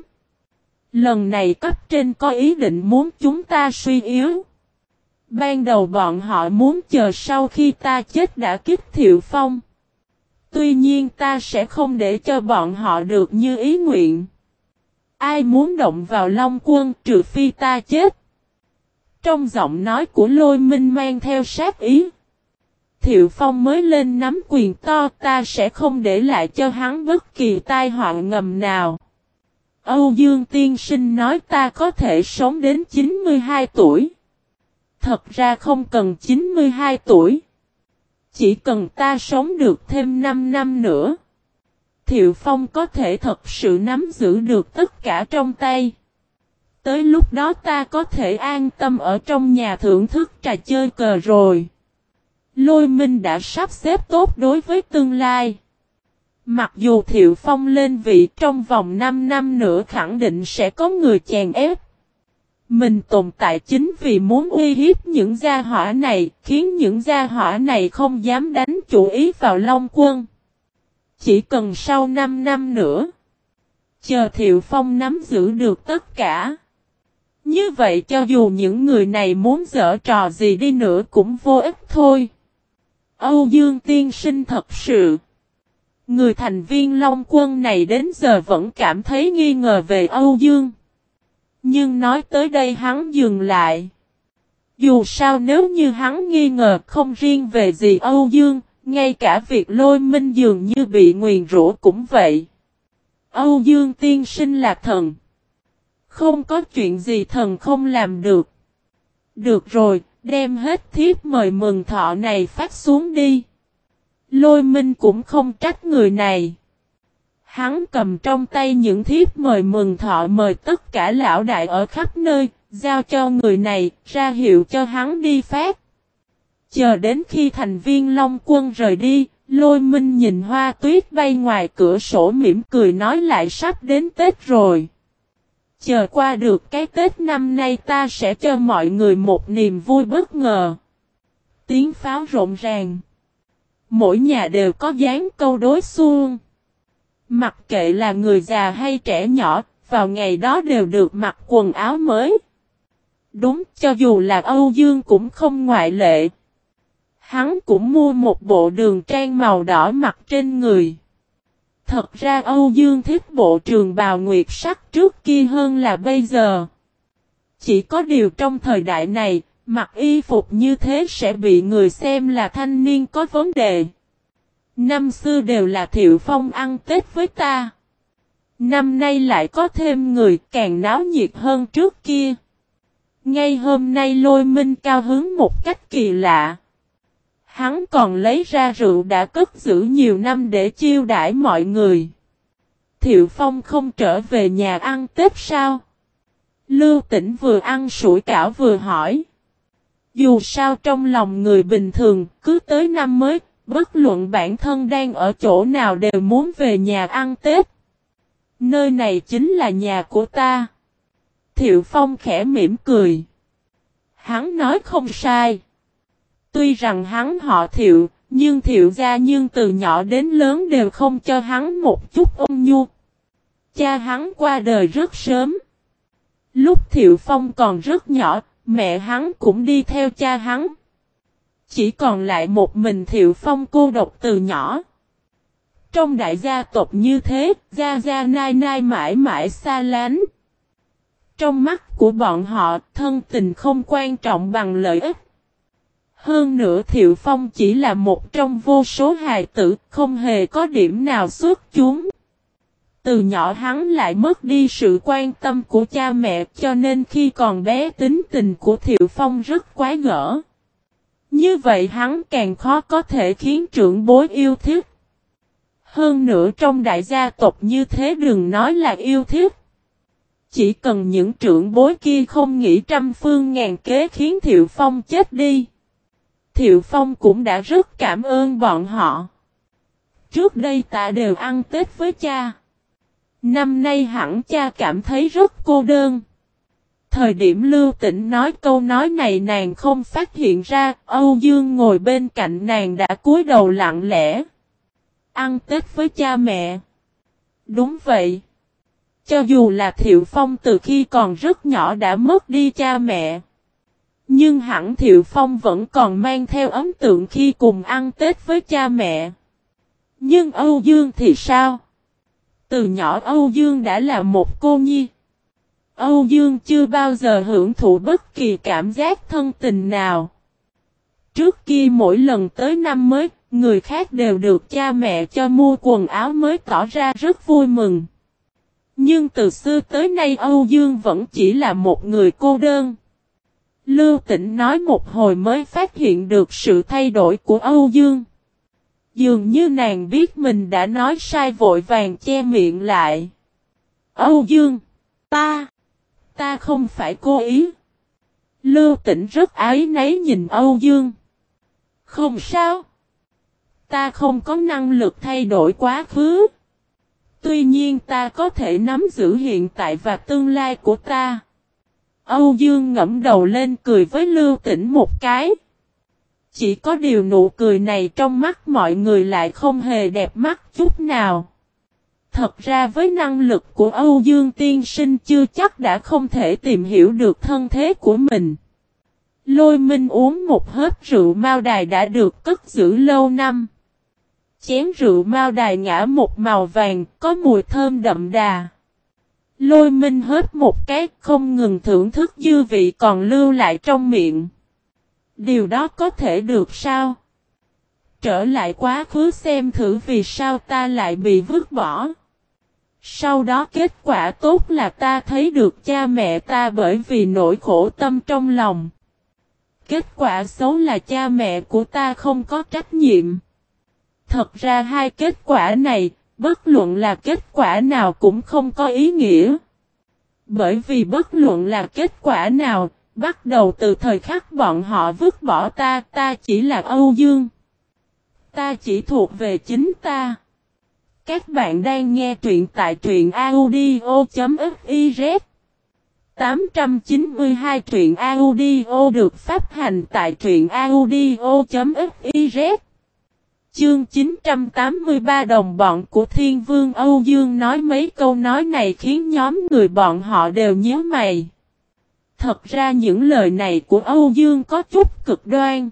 Lần này cấp trên có ý định muốn chúng ta suy yếu. Ban đầu bọn họ muốn chờ sau khi ta chết đã kích Thiệu Phong. Tuy nhiên ta sẽ không để cho bọn họ được như ý nguyện. Ai muốn động vào Long quân trừ phi ta chết. Trong giọng nói của lôi minh mang theo sát ý. Thiệu Phong mới lên nắm quyền to, ta sẽ không để lại cho hắn bất kỳ tai họa ngầm nào. Âu Dương Tiên Sinh nói ta có thể sống đến 92 tuổi. Thật ra không cần 92 tuổi. Chỉ cần ta sống được thêm 5 năm nữa. Thiệu Phong có thể thật sự nắm giữ được tất cả trong tay. Tới lúc đó ta có thể an tâm ở trong nhà thưởng thức trà chơi cờ rồi. Lôi Minh đã sắp xếp tốt đối với tương lai. Mặc dù Thiệu Phong lên vị trong vòng 5 năm nữa khẳng định sẽ có người chèn ép. Mình tồn tại chính vì muốn uy hiếp những gia hỏa này, khiến những gia hỏa này không dám đánh chủ ý vào Long Quân. Chỉ cần sau 5 năm nữa, chờ Thiệu Phong nắm giữ được tất cả. Như vậy cho dù những người này muốn dở trò gì đi nữa cũng vô ích thôi. Âu Dương tiên sinh thật sự. Người thành viên Long Quân này đến giờ vẫn cảm thấy nghi ngờ về Âu Dương. Nhưng nói tới đây hắn dừng lại. Dù sao nếu như hắn nghi ngờ không riêng về gì Âu Dương, ngay cả việc lôi minh dường như bị nguyền rủa cũng vậy. Âu Dương tiên sinh là thần. Không có chuyện gì thần không làm được. Được rồi, đem hết thiếp mời mừng thọ này phát xuống đi. Lôi minh cũng không trách người này. Hắn cầm trong tay những thiếp mời mừng thọ mời tất cả lão đại ở khắp nơi, giao cho người này, ra hiệu cho hắn đi phát. Chờ đến khi thành viên Long Quân rời đi, lôi minh nhìn hoa tuyết bay ngoài cửa sổ mỉm cười nói lại sắp đến Tết rồi. Chờ qua được cái Tết năm nay ta sẽ cho mọi người một niềm vui bất ngờ. Tiếng pháo rộn ràng. Mỗi nhà đều có dáng câu đối xuông. Mặc kệ là người già hay trẻ nhỏ, vào ngày đó đều được mặc quần áo mới. Đúng, cho dù là Âu Dương cũng không ngoại lệ. Hắn cũng mua một bộ đường trang màu đỏ mặc trên người. Thật ra Âu Dương thích bộ trường bào nguyệt sắc trước kia hơn là bây giờ. Chỉ có điều trong thời đại này, mặc y phục như thế sẽ bị người xem là thanh niên có vấn đề. Năm xưa đều là Thiệu Phong ăn Tết với ta. Năm nay lại có thêm người càng náo nhiệt hơn trước kia. Ngay hôm nay lôi minh cao hứng một cách kỳ lạ. Hắn còn lấy ra rượu đã cất giữ nhiều năm để chiêu đãi mọi người. Thiệu Phong không trở về nhà ăn Tết sao? Lưu tỉnh vừa ăn sủi cảo vừa hỏi. Dù sao trong lòng người bình thường, cứ tới năm mới, bất luận bản thân đang ở chỗ nào đều muốn về nhà ăn Tết. Nơi này chính là nhà của ta. Thiệu Phong khẽ mỉm cười. Hắn nói không sai. Tuy rằng hắn họ thiệu, nhưng thiệu gia nhưng từ nhỏ đến lớn đều không cho hắn một chút ôn nhu. Cha hắn qua đời rất sớm. Lúc thiệu phong còn rất nhỏ, mẹ hắn cũng đi theo cha hắn. Chỉ còn lại một mình thiệu phong cô độc từ nhỏ. Trong đại gia tộc như thế, gia gia nai nai mãi mãi xa lánh. Trong mắt của bọn họ, thân tình không quan trọng bằng lợi ích. Hơn nữa Thiệu Phong chỉ là một trong vô số hài tử, không hề có điểm nào xuất chúng. Từ nhỏ hắn lại mất đi sự quan tâm của cha mẹ cho nên khi còn bé tính tình của Thiệu Phong rất quái gỡ. Như vậy hắn càng khó có thể khiến trưởng bối yêu thích. Hơn nữa trong đại gia tộc như thế đừng nói là yêu thích. Chỉ cần những trưởng bối kia không nghĩ trăm phương ngàn kế khiến Thiệu Phong chết đi. Thiệu Phong cũng đã rất cảm ơn bọn họ. Trước đây ta đều ăn Tết với cha. Năm nay hẳn cha cảm thấy rất cô đơn. Thời điểm lưu tĩnh nói câu nói này nàng không phát hiện ra, Âu Dương ngồi bên cạnh nàng đã cúi đầu lặng lẽ. Ăn Tết với cha mẹ. Đúng vậy. Cho dù là Thiệu Phong từ khi còn rất nhỏ đã mất đi cha mẹ. Nhưng hẳn Thiệu Phong vẫn còn mang theo ấn tượng khi cùng ăn Tết với cha mẹ. Nhưng Âu Dương thì sao? Từ nhỏ Âu Dương đã là một cô nhi. Âu Dương chưa bao giờ hưởng thụ bất kỳ cảm giác thân tình nào. Trước kia mỗi lần tới năm mới, người khác đều được cha mẹ cho mua quần áo mới tỏ ra rất vui mừng. Nhưng từ xưa tới nay Âu Dương vẫn chỉ là một người cô đơn. Lưu Tĩnh nói một hồi mới phát hiện được sự thay đổi của Âu Dương. Dường như nàng biết mình đã nói sai vội vàng che miệng lại. Âu Dương, ta, ta không phải cố ý. Lưu Tĩnh rất ái nấy nhìn Âu Dương. Không sao. Ta không có năng lực thay đổi quá khứ. Tuy nhiên ta có thể nắm giữ hiện tại và tương lai của ta. Âu Dương ngẫm đầu lên cười với Lưu Tĩnh một cái. Chỉ có điều nụ cười này trong mắt mọi người lại không hề đẹp mắt chút nào. Thật ra với năng lực của Âu Dương tiên sinh chưa chắc đã không thể tìm hiểu được thân thế của mình. Lôi minh uống một hớp rượu mao đài đã được cất giữ lâu năm. Chén rượu mao đài ngã một màu vàng, có mùi thơm đậm đà. Lôi minh hớp một cái, không ngừng thưởng thức dư vị còn lưu lại trong miệng. Điều đó có thể được sao? Trở lại quá khứ xem thử vì sao ta lại bị vứt bỏ. Sau đó kết quả tốt là ta thấy được cha mẹ ta bởi vì nỗi khổ tâm trong lòng. Kết quả xấu là cha mẹ của ta không có trách nhiệm. Thật ra hai kết quả này, bất luận là kết quả nào cũng không có ý nghĩa. Bởi vì bất luận là kết quả nào, bắt đầu từ thời khắc bọn họ vứt bỏ ta, ta chỉ là Âu Dương. Ta chỉ thuộc về chính ta. Các bạn đang nghe truyện tại truyện audio.fiz 892 truyện audio được phát hành tại truyện audio.fiz Chương 983 đồng bọn của Thiên Vương Âu Dương nói mấy câu nói này khiến nhóm người bọn họ đều nhớ mày. Thật ra những lời này của Âu Dương có chút cực đoan.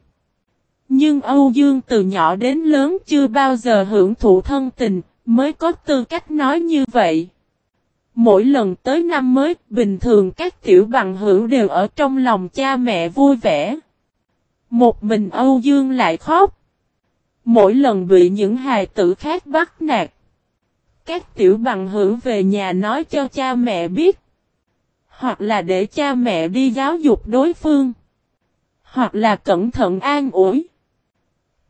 Nhưng Âu Dương từ nhỏ đến lớn chưa bao giờ hưởng thụ thân tình, mới có tư cách nói như vậy. Mỗi lần tới năm mới, bình thường các tiểu bằng hữu đều ở trong lòng cha mẹ vui vẻ. Một mình Âu Dương lại khóc. Mỗi lần bị những hài tử khác bắt nạt. Các tiểu bằng hữu về nhà nói cho cha mẹ biết. Hoặc là để cha mẹ đi giáo dục đối phương. Hoặc là cẩn thận an ủi.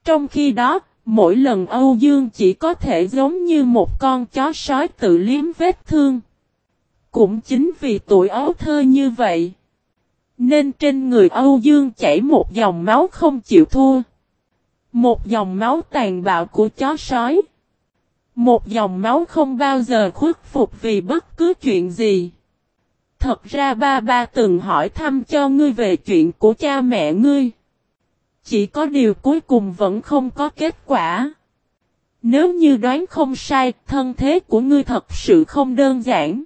Trong khi đó, mỗi lần Âu Dương chỉ có thể giống như một con chó sói tự liếm vết thương. Cũng chính vì tuổi ấu thơ như vậy. Nên trên người Âu Dương chảy một dòng máu không chịu thua. Một dòng máu tàn bạo của chó sói. Một dòng máu không bao giờ khuất phục vì bất cứ chuyện gì. Thật ra ba ba từng hỏi thăm cho ngươi về chuyện của cha mẹ ngươi. Chỉ có điều cuối cùng vẫn không có kết quả. Nếu như đoán không sai, thân thế của ngươi thật sự không đơn giản.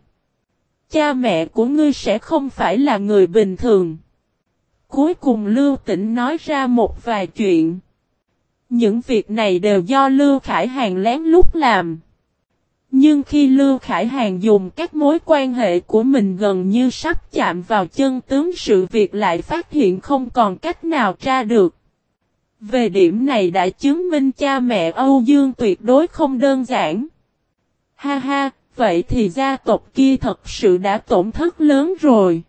Cha mẹ của ngươi sẽ không phải là người bình thường. Cuối cùng Lưu Tĩnh nói ra một vài chuyện. Những việc này đều do Lưu Khải Hàng lén lút làm. Nhưng khi Lưu Khải Hàng dùng các mối quan hệ của mình gần như sắp chạm vào chân tướng sự việc lại phát hiện không còn cách nào tra được. Về điểm này đã chứng minh cha mẹ Âu Dương tuyệt đối không đơn giản. Ha ha, vậy thì gia tộc kia thật sự đã tổn thất lớn rồi.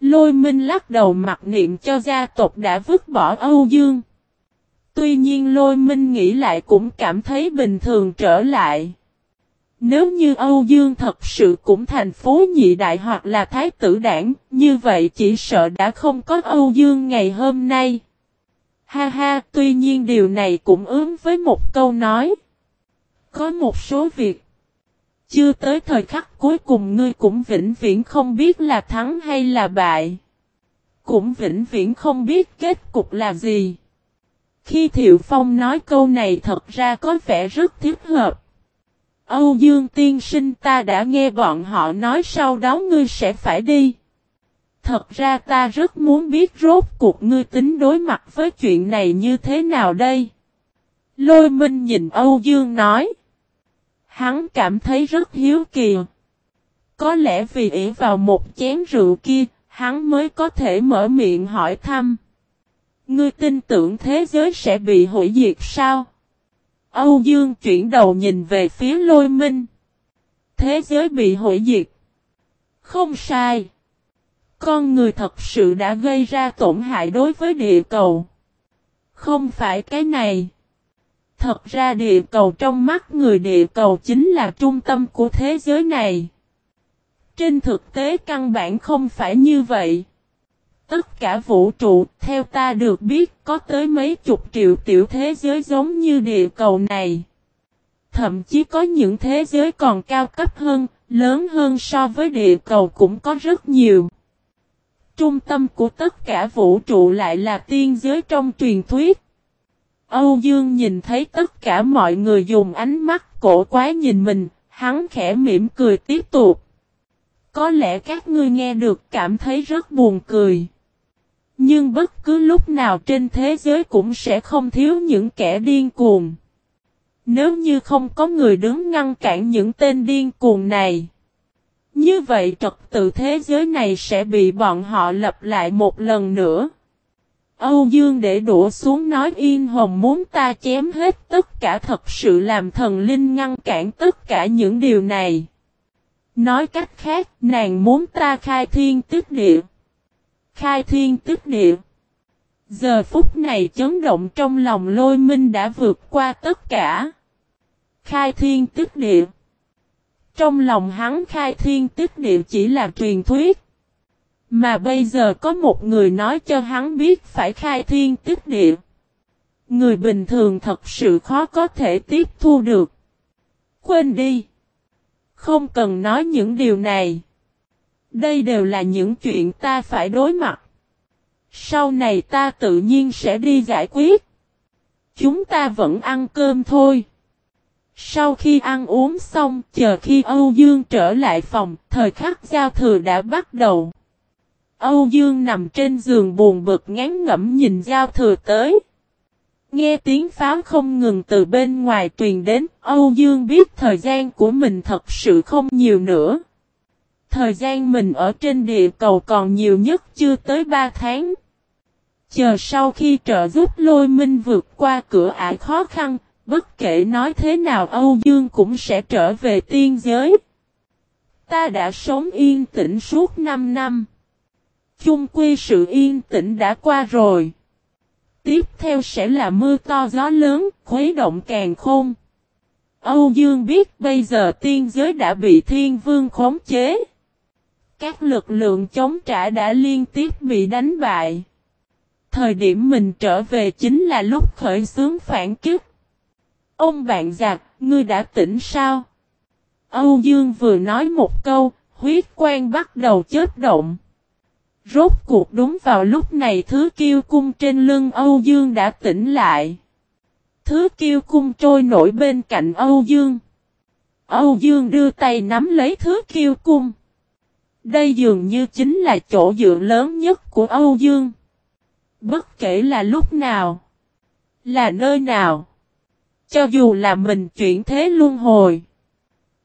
Lôi minh lắc đầu mặc niệm cho gia tộc đã vứt bỏ Âu Dương. Tuy nhiên lôi minh nghĩ lại cũng cảm thấy bình thường trở lại. Nếu như Âu Dương thật sự cũng thành phố nhị đại hoặc là thái tử đảng, như vậy chỉ sợ đã không có Âu Dương ngày hôm nay. Ha ha, tuy nhiên điều này cũng ứng với một câu nói. Có một số việc, Chưa tới thời khắc cuối cùng ngươi cũng vĩnh viễn không biết là thắng hay là bại. Cũng vĩnh viễn không biết kết cục là gì. Khi Thiệu Phong nói câu này thật ra có vẻ rất thiết hợp. Âu Dương tiên sinh ta đã nghe bọn họ nói sau đó ngươi sẽ phải đi. Thật ra ta rất muốn biết rốt cuộc ngươi tính đối mặt với chuyện này như thế nào đây. Lôi minh nhìn Âu Dương nói. Hắn cảm thấy rất hiếu kỳ. Có lẽ vì ỷ vào một chén rượu kia, hắn mới có thể mở miệng hỏi thăm. Ngươi tin tưởng thế giới sẽ bị hủy diệt sao? Âu Dương chuyển đầu nhìn về phía lôi minh. Thế giới bị hủy diệt. Không sai. Con người thật sự đã gây ra tổn hại đối với địa cầu. Không phải cái này. Thật ra địa cầu trong mắt người địa cầu chính là trung tâm của thế giới này. Trên thực tế căn bản không phải như vậy. Tất cả vũ trụ, theo ta được biết, có tới mấy chục triệu tiểu thế giới giống như địa cầu này. Thậm chí có những thế giới còn cao cấp hơn, lớn hơn so với địa cầu cũng có rất nhiều. Trung tâm của tất cả vũ trụ lại là tiên giới trong truyền thuyết. Âu Dương nhìn thấy tất cả mọi người dùng ánh mắt cổ quái nhìn mình, hắn khẽ mỉm cười tiếp tục. Có lẽ các ngươi nghe được cảm thấy rất buồn cười. Nhưng bất cứ lúc nào trên thế giới cũng sẽ không thiếu những kẻ điên cuồng. Nếu như không có người đứng ngăn cản những tên điên cuồng này. Như vậy trật tự thế giới này sẽ bị bọn họ lập lại một lần nữa. Âu Dương để đổ xuống nói Yên Hồng muốn ta chém hết tất cả thật sự làm thần linh ngăn cản tất cả những điều này. Nói cách khác, nàng muốn ta khai thiên tức địa. Khai thiên tức địa. Giờ phút này chấn động trong lòng lôi minh đã vượt qua tất cả. Khai thiên tức địa. Trong lòng hắn khai thiên tích địa chỉ là truyền thuyết. Mà bây giờ có một người nói cho hắn biết phải khai thiên tích địa. Người bình thường thật sự khó có thể tiếp thu được. Quên đi. Không cần nói những điều này. Đây đều là những chuyện ta phải đối mặt. Sau này ta tự nhiên sẽ đi giải quyết. Chúng ta vẫn ăn cơm thôi. Sau khi ăn uống xong, chờ khi Âu Dương trở lại phòng, thời khắc giao thừa đã bắt đầu. Âu Dương nằm trên giường buồn bực ngán ngẩm nhìn giao thừa tới. Nghe tiếng pháo không ngừng từ bên ngoài truyền đến, Âu Dương biết thời gian của mình thật sự không nhiều nữa. Thời gian mình ở trên địa cầu còn nhiều nhất chưa tới 3 tháng. Chờ sau khi trợ giúp lôi minh vượt qua cửa ải khó khăn, bất kể nói thế nào Âu Dương cũng sẽ trở về tiên giới. Ta đã sống yên tĩnh suốt 5 năm. Chung quy sự yên tĩnh đã qua rồi. Tiếp theo sẽ là mưa to gió lớn, khuấy động càng khôn. Âu Dương biết bây giờ tiên giới đã bị thiên vương khống chế. Các lực lượng chống trả đã liên tiếp bị đánh bại. Thời điểm mình trở về chính là lúc khởi xướng phản kích. Ông bạn giặc, ngươi đã tỉnh sao? Âu Dương vừa nói một câu, huyết quan bắt đầu chết động. Rốt cuộc đúng vào lúc này thứ kiêu cung trên lưng Âu Dương đã tỉnh lại. Thứ kiêu cung trôi nổi bên cạnh Âu Dương. Âu Dương đưa tay nắm lấy thứ kiêu cung. Đây dường như chính là chỗ dựa lớn nhất của Âu Dương. Bất kể là lúc nào, là nơi nào, cho dù là mình chuyển thế luân hồi,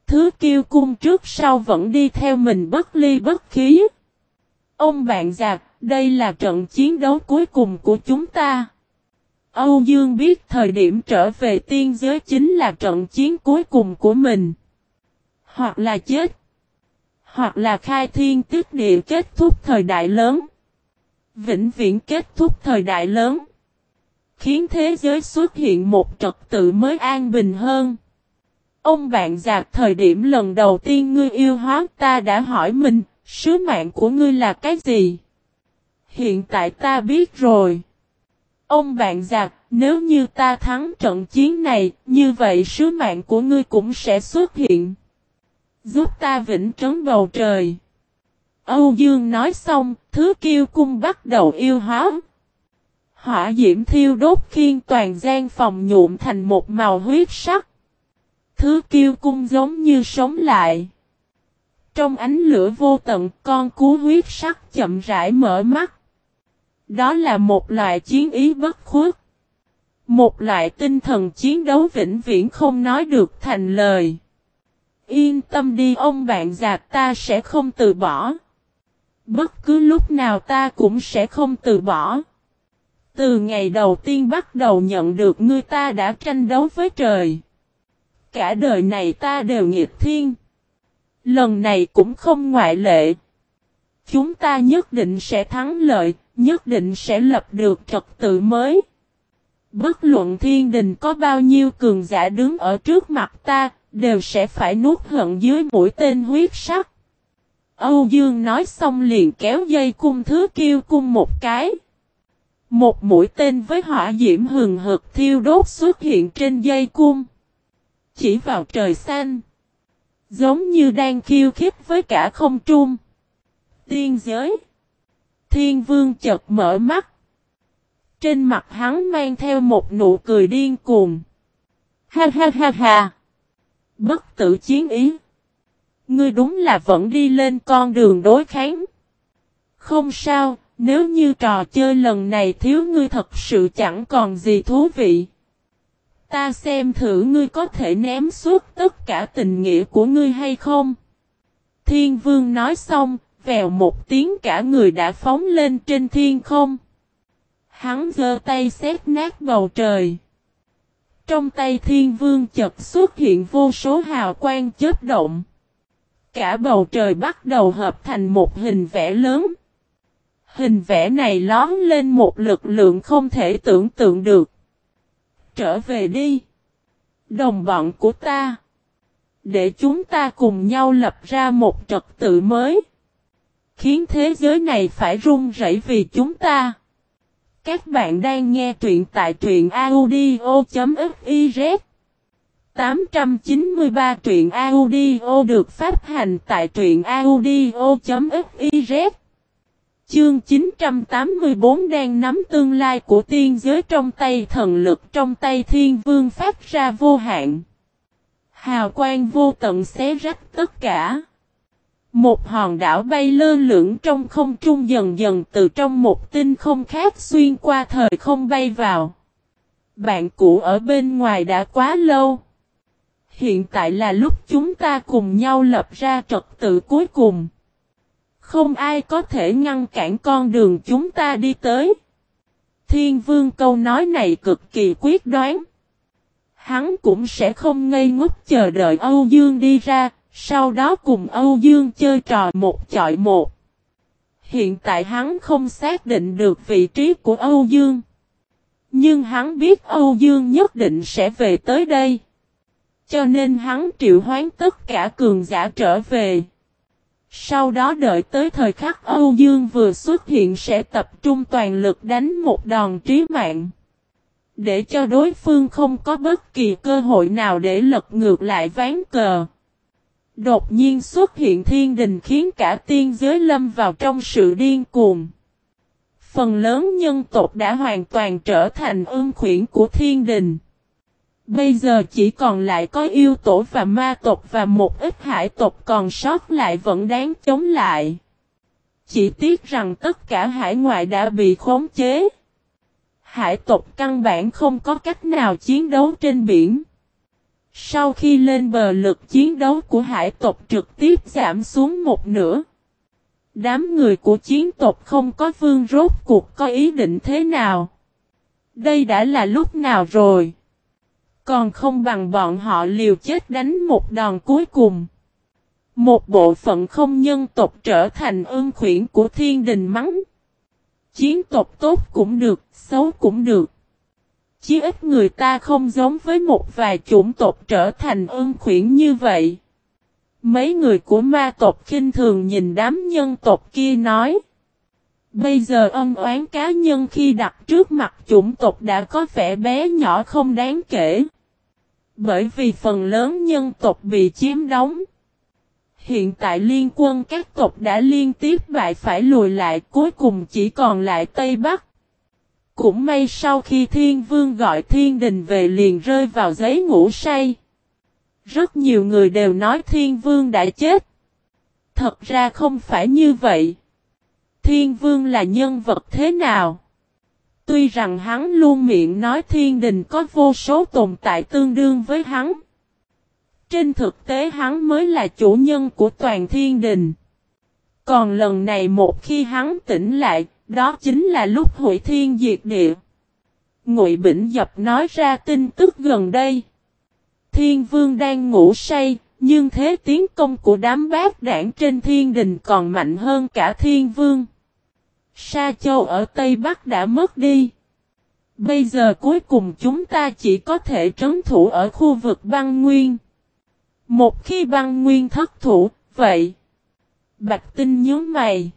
thứ kiêu cung trước sau vẫn đi theo mình bất ly bất khí. Ông bạn giặc, đây là trận chiến đấu cuối cùng của chúng ta. Âu Dương biết thời điểm trở về tiên giới chính là trận chiến cuối cùng của mình. Hoặc là chết. Hoặc là khai thiên tiết địa kết thúc thời đại lớn. Vĩnh viễn kết thúc thời đại lớn. Khiến thế giới xuất hiện một trật tự mới an bình hơn. Ông bạn giặc thời điểm lần đầu tiên ngươi yêu hóa ta đã hỏi mình, Sứ mạng của ngươi là cái gì? Hiện tại ta biết rồi. Ông bạn giặc, nếu như ta thắng trận chiến này, như vậy sứ mạng của ngươi cũng sẽ xuất hiện. Giúp ta vĩnh trấn bầu trời. Âu Dương nói xong, thứ kiêu cung bắt đầu yêu hóa. Hỏa diễm thiêu đốt khiên toàn gian phòng nhuộm thành một màu huyết sắc. Thứ kiêu cung giống như sống lại. Trong ánh lửa vô tận, con cú huyết sắc chậm rãi mở mắt. Đó là một loại chiến ý bất khuất. Một loại tinh thần chiến đấu vĩnh viễn không nói được thành lời. Yên tâm đi ông bạn già ta sẽ không từ bỏ. Bất cứ lúc nào ta cũng sẽ không từ bỏ. Từ ngày đầu tiên bắt đầu nhận được ngươi ta đã tranh đấu với trời. Cả đời này ta đều nghiệt thiên. Lần này cũng không ngoại lệ. Chúng ta nhất định sẽ thắng lợi, nhất định sẽ lập được trật tự mới. Bất luận thiên đình có bao nhiêu cường giả đứng ở trước mặt ta, đều sẽ phải nuốt hận dưới mũi tên huyết sắc. Âu Dương nói xong liền kéo dây cung thứ kiêu cung một cái. Một mũi tên với hỏa diễm hừng hực thiêu đốt xuất hiện trên dây cung. Chỉ vào trời xanh. Giống như đang khiêu khích với cả không trung. Tiên giới. Thiên vương chợt mở mắt. Trên mặt hắn mang theo một nụ cười điên cuồng. Ha ha ha ha. Bất tử chiến ý. Ngươi đúng là vẫn đi lên con đường đối kháng. Không sao, nếu như trò chơi lần này thiếu ngươi thật sự chẳng còn gì thú vị. Ta xem thử ngươi có thể ném suốt tất cả tình nghĩa của ngươi hay không. Thiên vương nói xong, vèo một tiếng cả người đã phóng lên trên thiên không. Hắn giơ tay xét nát bầu trời. Trong tay thiên vương chật xuất hiện vô số hào quang chớp động. Cả bầu trời bắt đầu hợp thành một hình vẽ lớn. Hình vẽ này lón lên một lực lượng không thể tưởng tượng được. Trở về đi. Đồng bọn của ta. Để chúng ta cùng nhau lập ra một trật tự mới. Khiến thế giới này phải run rẩy vì chúng ta. Các bạn đang nghe truyện tại truyện audio.fiz 893 truyện audio được phát hành tại truyện audio.fiz Chương 984 đang nắm tương lai của tiên giới trong tay thần lực trong tay thiên vương phát ra vô hạn. Hào quang vô tận xé rách tất cả. Một hòn đảo bay lơ lửng trong không trung dần dần từ trong một tinh không khác xuyên qua thời không bay vào. Bạn cũ ở bên ngoài đã quá lâu. Hiện tại là lúc chúng ta cùng nhau lập ra trật tự cuối cùng. Không ai có thể ngăn cản con đường chúng ta đi tới. Thiên vương câu nói này cực kỳ quyết đoán. Hắn cũng sẽ không ngây ngốc chờ đợi Âu Dương đi ra, sau đó cùng Âu Dương chơi trò một chọi một. Hiện tại hắn không xác định được vị trí của Âu Dương. Nhưng hắn biết Âu Dương nhất định sẽ về tới đây. Cho nên hắn triệu hoán tất cả cường giả trở về. Sau đó đợi tới thời khắc Âu Dương vừa xuất hiện sẽ tập trung toàn lực đánh một đòn trí mạng. Để cho đối phương không có bất kỳ cơ hội nào để lật ngược lại ván cờ. Đột nhiên xuất hiện thiên đình khiến cả tiên giới lâm vào trong sự điên cuồng. Phần lớn nhân tộc đã hoàn toàn trở thành ương khuyển của thiên đình. Bây giờ chỉ còn lại có yêu tổ và ma tộc và một ít hải tộc, còn sót lại vẫn đáng chống lại. Chỉ tiếc rằng tất cả hải ngoại đã bị khống chế. Hải tộc căn bản không có cách nào chiến đấu trên biển. Sau khi lên bờ, lực chiến đấu của hải tộc trực tiếp giảm xuống một nửa. Đám người của chiến tộc không có vương rốt cuộc có ý định thế nào. Đây đã là lúc nào rồi. Còn không bằng bọn họ liều chết đánh một đòn cuối cùng. Một bộ phận không nhân tộc trở thành ương khuyển của thiên đình mắng. Chiến tộc tốt cũng được, xấu cũng được. Chí ít người ta không giống với một vài chủng tộc trở thành ương khuyển như vậy. Mấy người của ma tộc khinh thường nhìn đám nhân tộc kia nói. Bây giờ ân oán cá nhân khi đặt trước mặt chủng tộc đã có vẻ bé nhỏ không đáng kể. Bởi vì phần lớn nhân tộc bị chiếm đóng. Hiện tại liên quân các tộc đã liên tiếp bại phải lùi lại, cuối cùng chỉ còn lại Tây Bắc. Cũng may sau khi thiên vương gọi thiên đình về liền rơi vào giấy ngủ say. Rất nhiều người đều nói thiên vương đã chết. Thật ra không phải như vậy. Thiên vương là nhân vật thế nào? Tuy rằng hắn luôn miệng nói thiên đình có vô số tồn tại tương đương với hắn. Trên thực tế hắn mới là chủ nhân của toàn thiên đình. Còn lần này một khi hắn tỉnh lại, đó chính là lúc hủy thiên diệt địa. Ngụy Bỉnh Dập nói ra tin tức gần đây. Thiên vương đang ngủ say, nhưng thế tiến công của đám bác đảng trên thiên đình còn mạnh hơn cả thiên vương. Sa Châu ở Tây Bắc đã mất đi. Bây giờ cuối cùng chúng ta chỉ có thể trấn thủ ở khu vực băng nguyên. Một khi băng nguyên thất thủ, vậy. Bạch Tinh nhớ mày.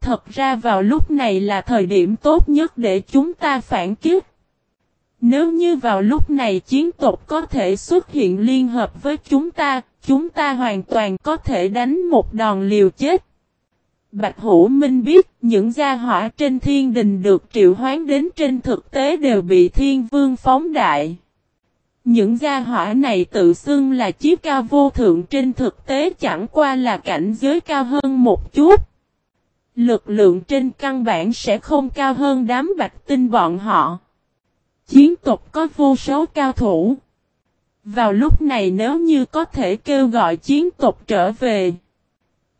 Thật ra vào lúc này là thời điểm tốt nhất để chúng ta phản kích. Nếu như vào lúc này chiến tộc có thể xuất hiện liên hợp với chúng ta, chúng ta hoàn toàn có thể đánh một đòn liều chết. Bạch Hữu Minh biết những gia hỏa trên thiên đình được triệu hoán đến trên thực tế đều bị thiên vương phóng đại. Những gia hỏa này tự xưng là chiếc cao vô thượng trên thực tế chẳng qua là cảnh giới cao hơn một chút. Lực lượng trên căn bản sẽ không cao hơn đám bạch tinh bọn họ. Chiến tộc có vô số cao thủ. Vào lúc này nếu như có thể kêu gọi chiến tộc trở về.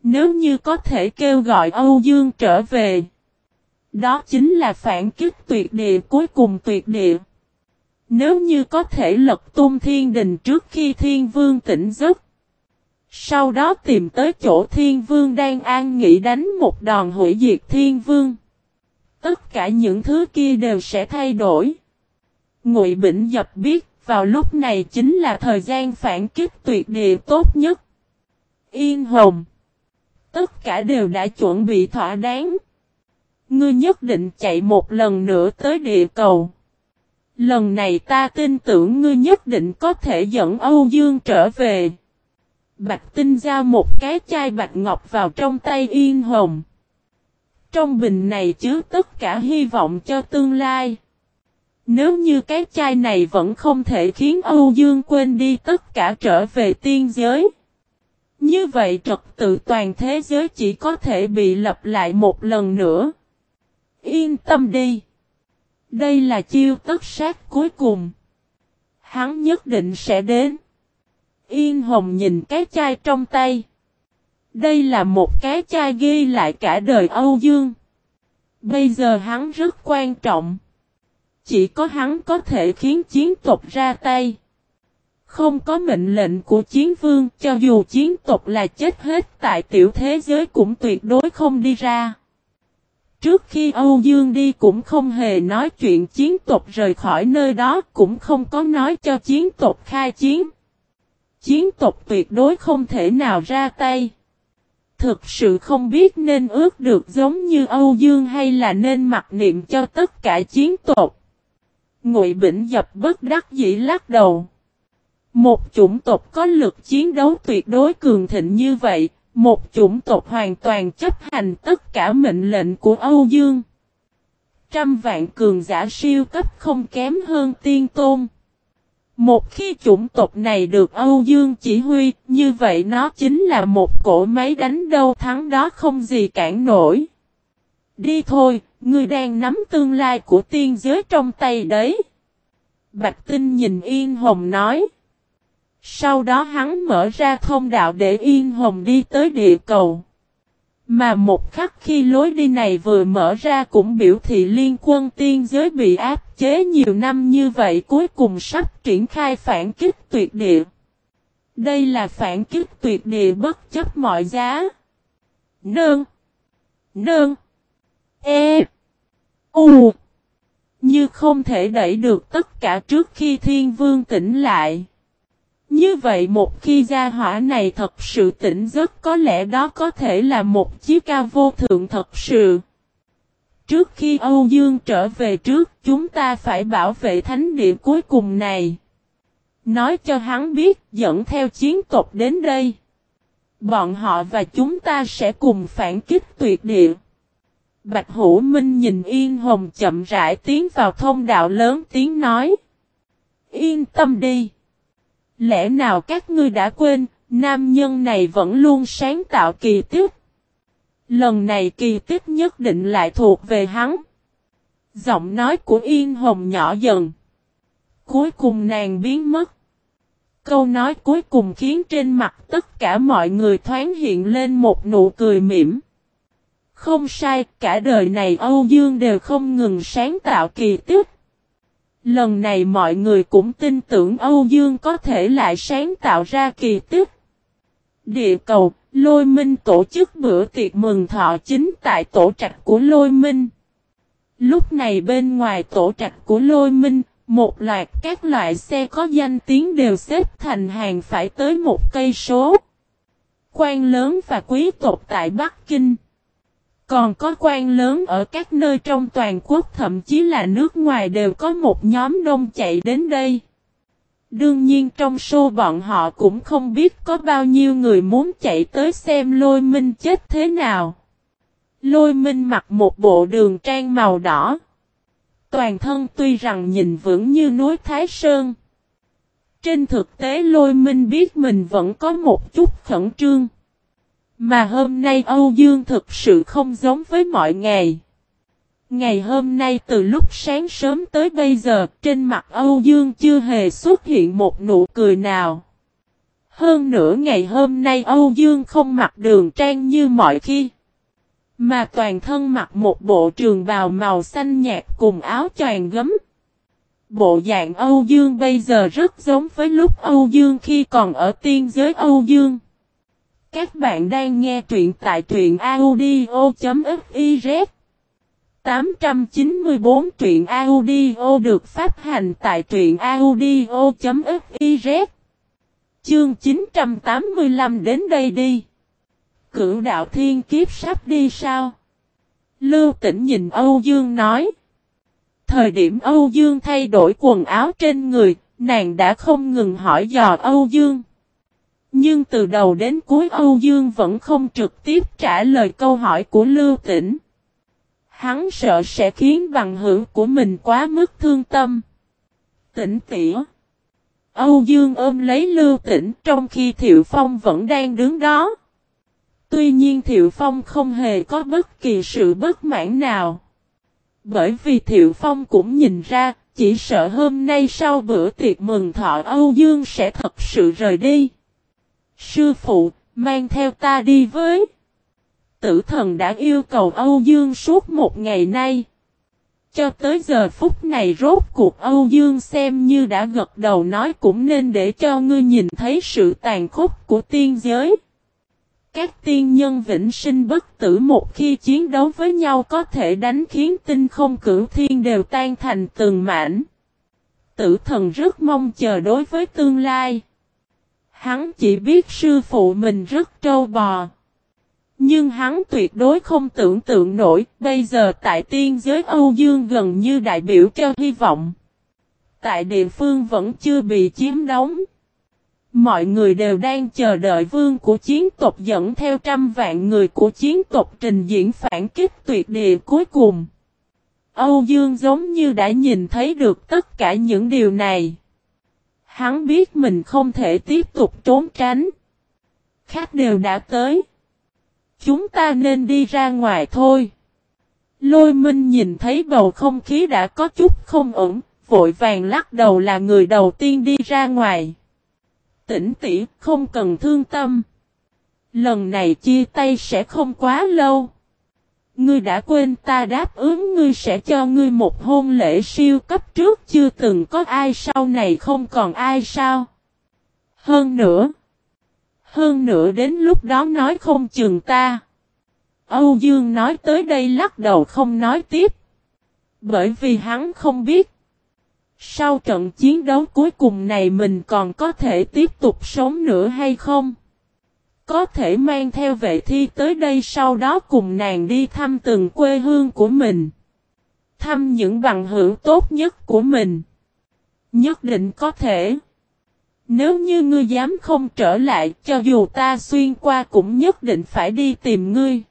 Nếu như có thể kêu gọi Âu Dương trở về. Đó chính là phản kích tuyệt địa cuối cùng tuyệt địa. Nếu như có thể lật tung thiên đình trước khi thiên vương tỉnh giấc. Sau đó tìm tới chỗ thiên vương đang an nghỉ đánh một đòn hủy diệt thiên vương. Tất cả những thứ kia đều sẽ thay đổi. Ngụy Bỉnh Dập biết vào lúc này chính là thời gian phản kích tuyệt địa tốt nhất. Yên hồng. Tất cả đều đã chuẩn bị thỏa đáng. Ngươi nhất định chạy một lần nữa tới địa cầu. Lần này ta tin tưởng ngươi nhất định có thể dẫn Âu Dương trở về. Bạch Tinh giao một cái chai bạch ngọc vào trong tay Yên Hồng. Trong bình này chứa tất cả hy vọng cho tương lai. Nếu như cái chai này vẫn không thể khiến Âu Dương quên đi tất cả trở về tiên giới. Như vậy trật tự toàn thế giới chỉ có thể bị lập lại một lần nữa. Yên tâm đi. Đây là chiêu tất sát cuối cùng. Hắn nhất định sẽ đến. Yên Hồng nhìn cái chai trong tay. Đây là một cái chai ghi lại cả đời Âu Dương. Bây giờ hắn rất quan trọng. Chỉ có hắn có thể khiến chiến tộc ra tay. Không có mệnh lệnh của chiến vương, cho dù chiến tộc là chết hết tại tiểu thế giới cũng tuyệt đối không đi ra. Trước khi Âu Dương đi cũng không hề nói chuyện chiến tộc rời khỏi nơi đó, cũng không có nói cho chiến tộc khai chiến. Chiến tộc tuyệt đối không thể nào ra tay. Thực sự không biết nên ước được giống như Âu Dương hay là nên mặc niệm cho tất cả chiến tộc. Ngụy Bỉnh dập bất đắc dĩ lắc đầu. Một chủng tộc có lực chiến đấu tuyệt đối cường thịnh như vậy, một chủng tộc hoàn toàn chấp hành tất cả mệnh lệnh của Âu Dương. Trăm vạn cường giả siêu cấp không kém hơn tiên tôn. Một khi chủng tộc này được Âu Dương chỉ huy, như vậy nó chính là một cổ máy đánh đâu thắng đó không gì cản nổi. Đi thôi, ngươi đang nắm tương lai của tiên giới trong tay đấy. Bạch Tinh nhìn Yên Hồng nói. Sau đó hắn mở ra thông đạo để Yên Hồng đi tới địa cầu. Mà một khắc khi lối đi này vừa mở ra cũng biểu thị liên quân tiên giới bị áp chế nhiều năm như vậy cuối cùng sắp triển khai phản kích tuyệt địa. Đây là phản kích tuyệt địa bất chấp mọi giá. Nương. Nương. E. U. Như không thể đẩy được tất cả trước khi thiên vương tỉnh lại. Như vậy một khi gia hỏa này thật sự tỉnh giấc, có lẽ đó có thể là một chiếc ca vô thượng thật sự. Trước khi Âu Dương trở về trước, chúng ta phải bảo vệ thánh địa cuối cùng này. Nói cho hắn biết, dẫn theo chiến tộc đến đây. Bọn họ và chúng ta sẽ cùng phản kích tuyệt địa. Bạch Hữu Minh nhìn Yên Hồng chậm rãi tiến vào thông đạo lớn tiếng nói. Yên tâm đi. Lẽ nào các ngươi đã quên, nam nhân này vẫn luôn sáng tạo kỳ tích. Lần này kỳ tích nhất định lại thuộc về hắn. Giọng nói của Yên Hồng nhỏ dần. Cuối cùng nàng biến mất. Câu nói cuối cùng khiến trên mặt tất cả mọi người thoáng hiện lên một nụ cười mỉm. Không sai, cả đời này Âu Dương đều không ngừng sáng tạo kỳ tích. Lần này mọi người cũng tin tưởng Âu Dương có thể lại sáng tạo ra kỳ tích. Địa cầu, Lôi Minh tổ chức bữa tiệc mừng thọ chính tại tổ trạch của Lôi Minh. Lúc này bên ngoài tổ trạch của Lôi Minh, một loạt các loại xe có danh tiếng đều xếp thành hàng phải tới một cây số. Quan lớn và quý tộc tại Bắc Kinh. Còn có quan lớn ở các nơi trong toàn quốc, thậm chí là nước ngoài đều có một nhóm đông chạy đến đây. Đương nhiên trong show bọn họ cũng không biết có bao nhiêu người muốn chạy tới xem lôi minh chết thế nào. Lôi minh mặc một bộ đường trang màu đỏ. Toàn thân tuy rằng nhìn vững như núi Thái Sơn. Trên thực tế lôi minh biết mình vẫn có một chút khẩn trương. Mà hôm nay Âu Dương thực sự không giống với mọi ngày. Ngày hôm nay từ lúc sáng sớm tới bây giờ, trên mặt Âu Dương chưa hề xuất hiện một nụ cười nào. Hơn nữa ngày hôm nay Âu Dương không mặc đường trang như mọi khi. Mà toàn thân mặc một bộ trường bào màu xanh nhạt cùng áo choàng gấm. Bộ dạng Âu Dương bây giờ rất giống với lúc Âu Dương khi còn ở tiên giới Âu Dương. Các bạn đang nghe truyện tại truyện audio.fiz 894 truyện audio được phát hành tại truyện audio.fiz Chương 985 đến đây đi. Cửu đạo thiên kiếp sắp đi sao? Lưu tỉnh nhìn Âu Dương nói. Thời điểm Âu Dương thay đổi quần áo trên người, nàng đã không ngừng hỏi dò Âu Dương. Nhưng từ đầu đến cuối Âu Dương vẫn không trực tiếp trả lời câu hỏi của Lưu Tĩnh. Hắn sợ sẽ khiến bằng hữu của mình quá mức thương tâm. Tỉnh tỉa. Âu Dương ôm lấy Lưu Tĩnh trong khi Thiệu Phong vẫn đang đứng đó. Tuy nhiên Thiệu Phong không hề có bất kỳ sự bất mãn nào. Bởi vì Thiệu Phong cũng nhìn ra, chỉ sợ hôm nay sau bữa tiệc mừng thọ Âu Dương sẽ thật sự rời đi. Sư phụ, mang theo ta đi với. Tử thần đã yêu cầu Âu Dương suốt một ngày nay. Cho tới giờ phút này rốt cuộc Âu Dương xem như đã gật đầu nói cũng nên để cho ngươi nhìn thấy sự tàn khốc của tiên giới. Các tiên nhân vĩnh sinh bất tử một khi chiến đấu với nhau có thể đánh khiến tinh không cửu thiên đều tan thành từng mảnh. Tử thần rất mong chờ đối với tương lai. Hắn chỉ biết sư phụ mình rất trâu bò. Nhưng hắn tuyệt đối không tưởng tượng nổi, bây giờ tại tiên giới Âu Dương gần như đại biểu cho hy vọng. Tại địa phương vẫn chưa bị chiếm đóng. Mọi người đều đang chờ đợi vương của chiến tộc dẫn theo trăm vạn người của chiến tộc trình diễn phản kích tuyệt địa cuối cùng. Âu Dương giống như đã nhìn thấy được tất cả những điều này. Hắn biết mình không thể tiếp tục trốn tránh. Khách đều đã tới. Chúng ta nên đi ra ngoài thôi. Lôi minh nhìn thấy bầu không khí đã có chút không ổn, vội vàng lắc đầu là người đầu tiên đi ra ngoài. Tỉnh tỉ, không cần thương tâm. Lần này chia tay sẽ không quá lâu. Ngươi đã quên ta đáp ứng ngươi sẽ cho ngươi một hôn lễ siêu cấp trước, chưa từng có ai sau này không còn ai sao. Hơn nữa. Hơn nữa đến lúc đó nói không chừng ta. Âu Dương nói tới đây lắc đầu không nói tiếp. Bởi vì hắn không biết. Sau trận chiến đấu cuối cùng này mình còn có thể tiếp tục sống nữa hay không? Có thể mang theo vệ thi tới đây sau đó cùng nàng đi thăm từng quê hương của mình. Thăm những bằng hữu tốt nhất của mình. Nhất định có thể. Nếu như ngươi dám không trở lại, cho dù ta xuyên qua cũng nhất định phải đi tìm ngươi.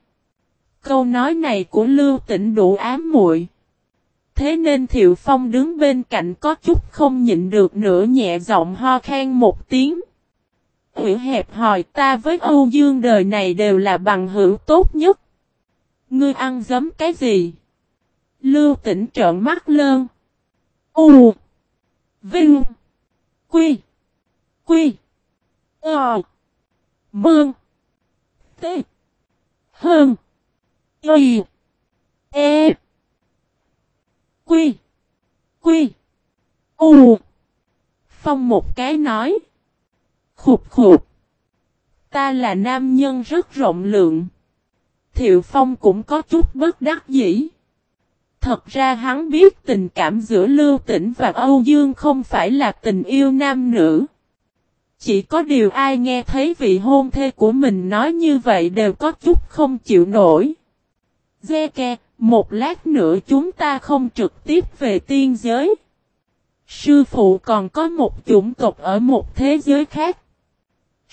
Câu nói này của Lưu Tĩnh đủ ám muội. Thế nên Thiệu Phong đứng bên cạnh có chút không nhịn được nữa nhẹ giọng ho khan một tiếng. Hữu hẹp hỏi ta với Âu Dương đời này đều là bằng hữu tốt nhất. Ngươi ăn giấm cái gì? Lưu tỉnh trợn mắt lơn. U. Vinh. Quy. Quy. Ờ. Mương. T. Hơn. Y. E. Quy. Quy. U. Phong một cái nói. Khục khục. Ta là nam nhân rất rộng lượng. Thiệu Phong cũng có chút bất đắc dĩ. Thật ra hắn biết tình cảm giữa Lưu Tĩnh và Âu Dương không phải là tình yêu nam nữ. Chỉ có điều ai nghe thấy vị hôn thê của mình nói như vậy đều có chút không chịu nổi. Dê kè, một lát nữa chúng ta không trực tiếp về tiên giới. Sư phụ còn có một chủng tộc ở một thế giới khác.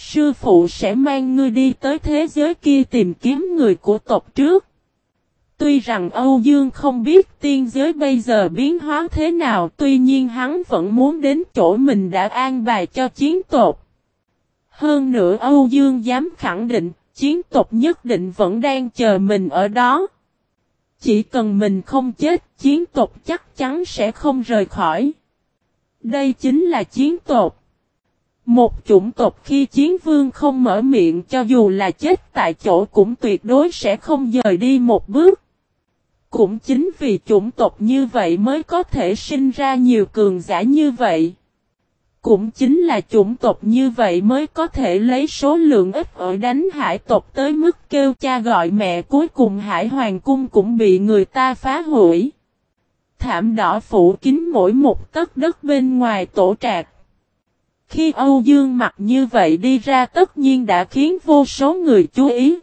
Sư phụ sẽ mang ngươi đi tới thế giới kia tìm kiếm người của tộc trước. Tuy rằng Âu Dương không biết tiên giới bây giờ biến hóa thế nào, tuy nhiên hắn vẫn muốn đến chỗ mình đã an bài cho chiến tộc. Hơn nữa Âu Dương dám khẳng định, chiến tộc nhất định vẫn đang chờ mình ở đó. Chỉ cần mình không chết, chiến tộc chắc chắn sẽ không rời khỏi. Đây chính là chiến tộc. Một chủng tộc khi chiến vương không mở miệng cho dù là chết tại chỗ cũng tuyệt đối sẽ không dời đi một bước. Cũng chính vì chủng tộc như vậy mới có thể sinh ra nhiều cường giả như vậy. Cũng chính là chủng tộc như vậy mới có thể lấy số lượng ít ở đánh hải tộc tới mức kêu cha gọi mẹ cuối cùng hải hoàng cung cũng bị người ta phá hủy. Thảm đỏ phủ kín mỗi một tấc đất bên ngoài tổ trạc. Khi Âu Dương mặc như vậy đi ra tất nhiên đã khiến vô số người chú ý.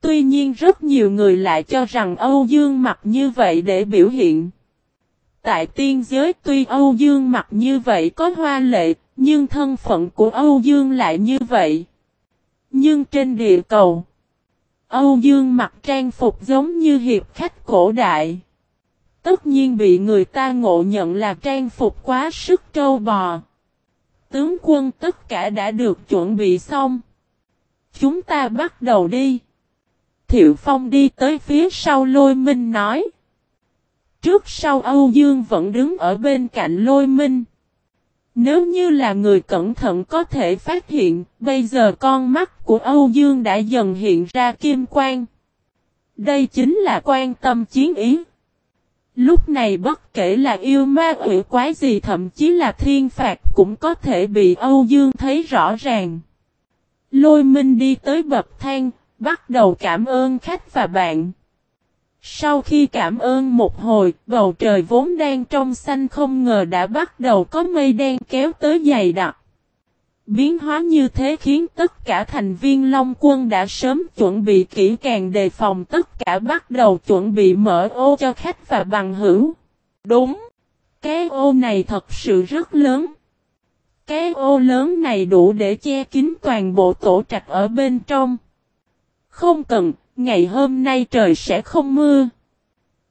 Tuy nhiên rất nhiều người lại cho rằng Âu Dương mặc như vậy để biểu hiện. Tại tiên giới tuy Âu Dương mặc như vậy có hoa lệ, nhưng thân phận của Âu Dương lại như vậy. Nhưng trên địa cầu, Âu Dương mặc trang phục giống như hiệp khách cổ đại. Tất nhiên bị người ta ngộ nhận là trang phục quá sức trâu bò. Tướng quân tất cả đã được chuẩn bị xong. Chúng ta bắt đầu đi. Thiệu Phong đi tới phía sau lôi minh nói. Trước sau Âu Dương vẫn đứng ở bên cạnh lôi minh. Nếu như là người cẩn thận có thể phát hiện, bây giờ con mắt của Âu Dương đã dần hiện ra kim quang. Đây chính là quan tâm chiến ý. Lúc này bất kể là yêu ma quỷ quái gì thậm chí là thiên phạt cũng có thể bị Âu Dương thấy rõ ràng. Lôi minh đi tới bậc thang, bắt đầu cảm ơn khách và bạn. Sau khi cảm ơn một hồi, bầu trời vốn đang trong xanh không ngờ đã bắt đầu có mây đen kéo tới dày đặc. Biến hóa như thế khiến tất cả thành viên Long quân đã sớm chuẩn bị kỹ càng đề phòng tất cả bắt đầu chuẩn bị mở ô cho khách và bằng hữu. Đúng, cái ô này thật sự rất lớn. Cái ô lớn này đủ để che kín toàn bộ tổ trạch ở bên trong. Không cần, ngày hôm nay trời sẽ không mưa.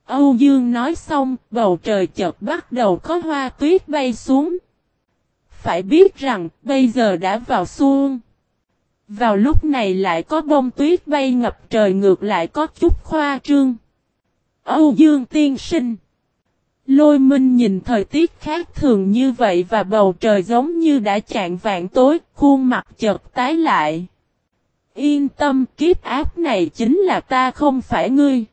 Âu Dương nói xong, bầu trời chợt bắt đầu có hoa tuyết bay xuống. Phải biết rằng, bây giờ đã vào xuân. Vào lúc này lại có bông tuyết bay ngập trời ngược lại có chút khoa trương. Âu Dương tiên sinh. Lôi minh nhìn thời tiết khác thường như vậy và bầu trời giống như đã chạng vạn tối, khuôn mặt chợt tái lại. Yên tâm kiếp áp này chính là ta không phải ngươi.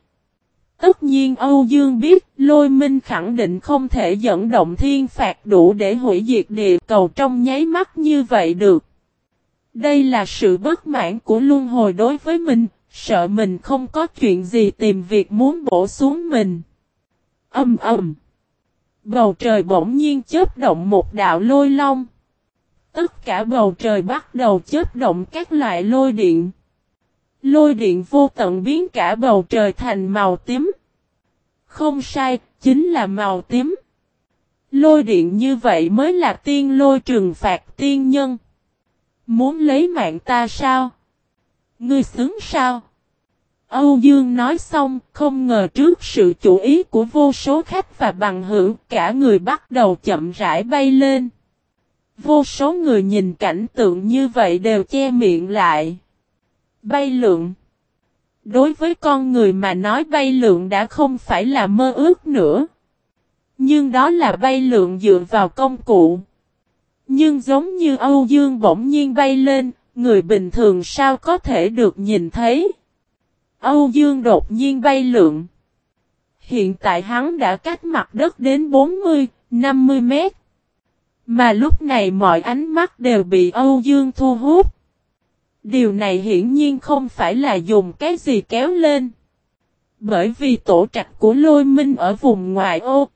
Tất nhiên Âu Dương biết lôi minh khẳng định không thể dẫn động thiên phạt đủ để hủy diệt địa cầu trong nháy mắt như vậy được. Đây là sự bất mãn của luân hồi đối với mình, sợ mình không có chuyện gì tìm việc muốn bổ xuống mình. Âm ầm. Bầu trời bỗng nhiên chớp động một đạo lôi long. Tất cả bầu trời bắt đầu chớp động các loại lôi điện. Lôi điện vô tận biến cả bầu trời thành màu tím. Không sai, chính là màu tím. Lôi điện như vậy mới là tiên lôi trừng phạt tiên nhân. Muốn lấy mạng ta sao? Ngươi xứng sao? Âu Dương nói xong, không ngờ trước sự chủ ý của vô số khách và bằng hữu, cả người bắt đầu chậm rãi bay lên. Vô số người nhìn cảnh tượng như vậy đều che miệng lại. Bay lượn. Đối với con người mà nói bay lượn đã không phải là mơ ước nữa. Nhưng đó là bay lượn dựa vào công cụ. Nhưng giống như Âu Dương bỗng nhiên bay lên, người bình thường sao có thể được nhìn thấy. Âu Dương đột nhiên bay lượn. Hiện tại hắn đã cách mặt đất đến 40, 50 mét. Mà lúc này mọi ánh mắt đều bị Âu Dương thu hút. Điều này hiển nhiên không phải là dùng cái gì kéo lên. Bởi vì tổ trạch của lôi minh ở vùng ngoại ô,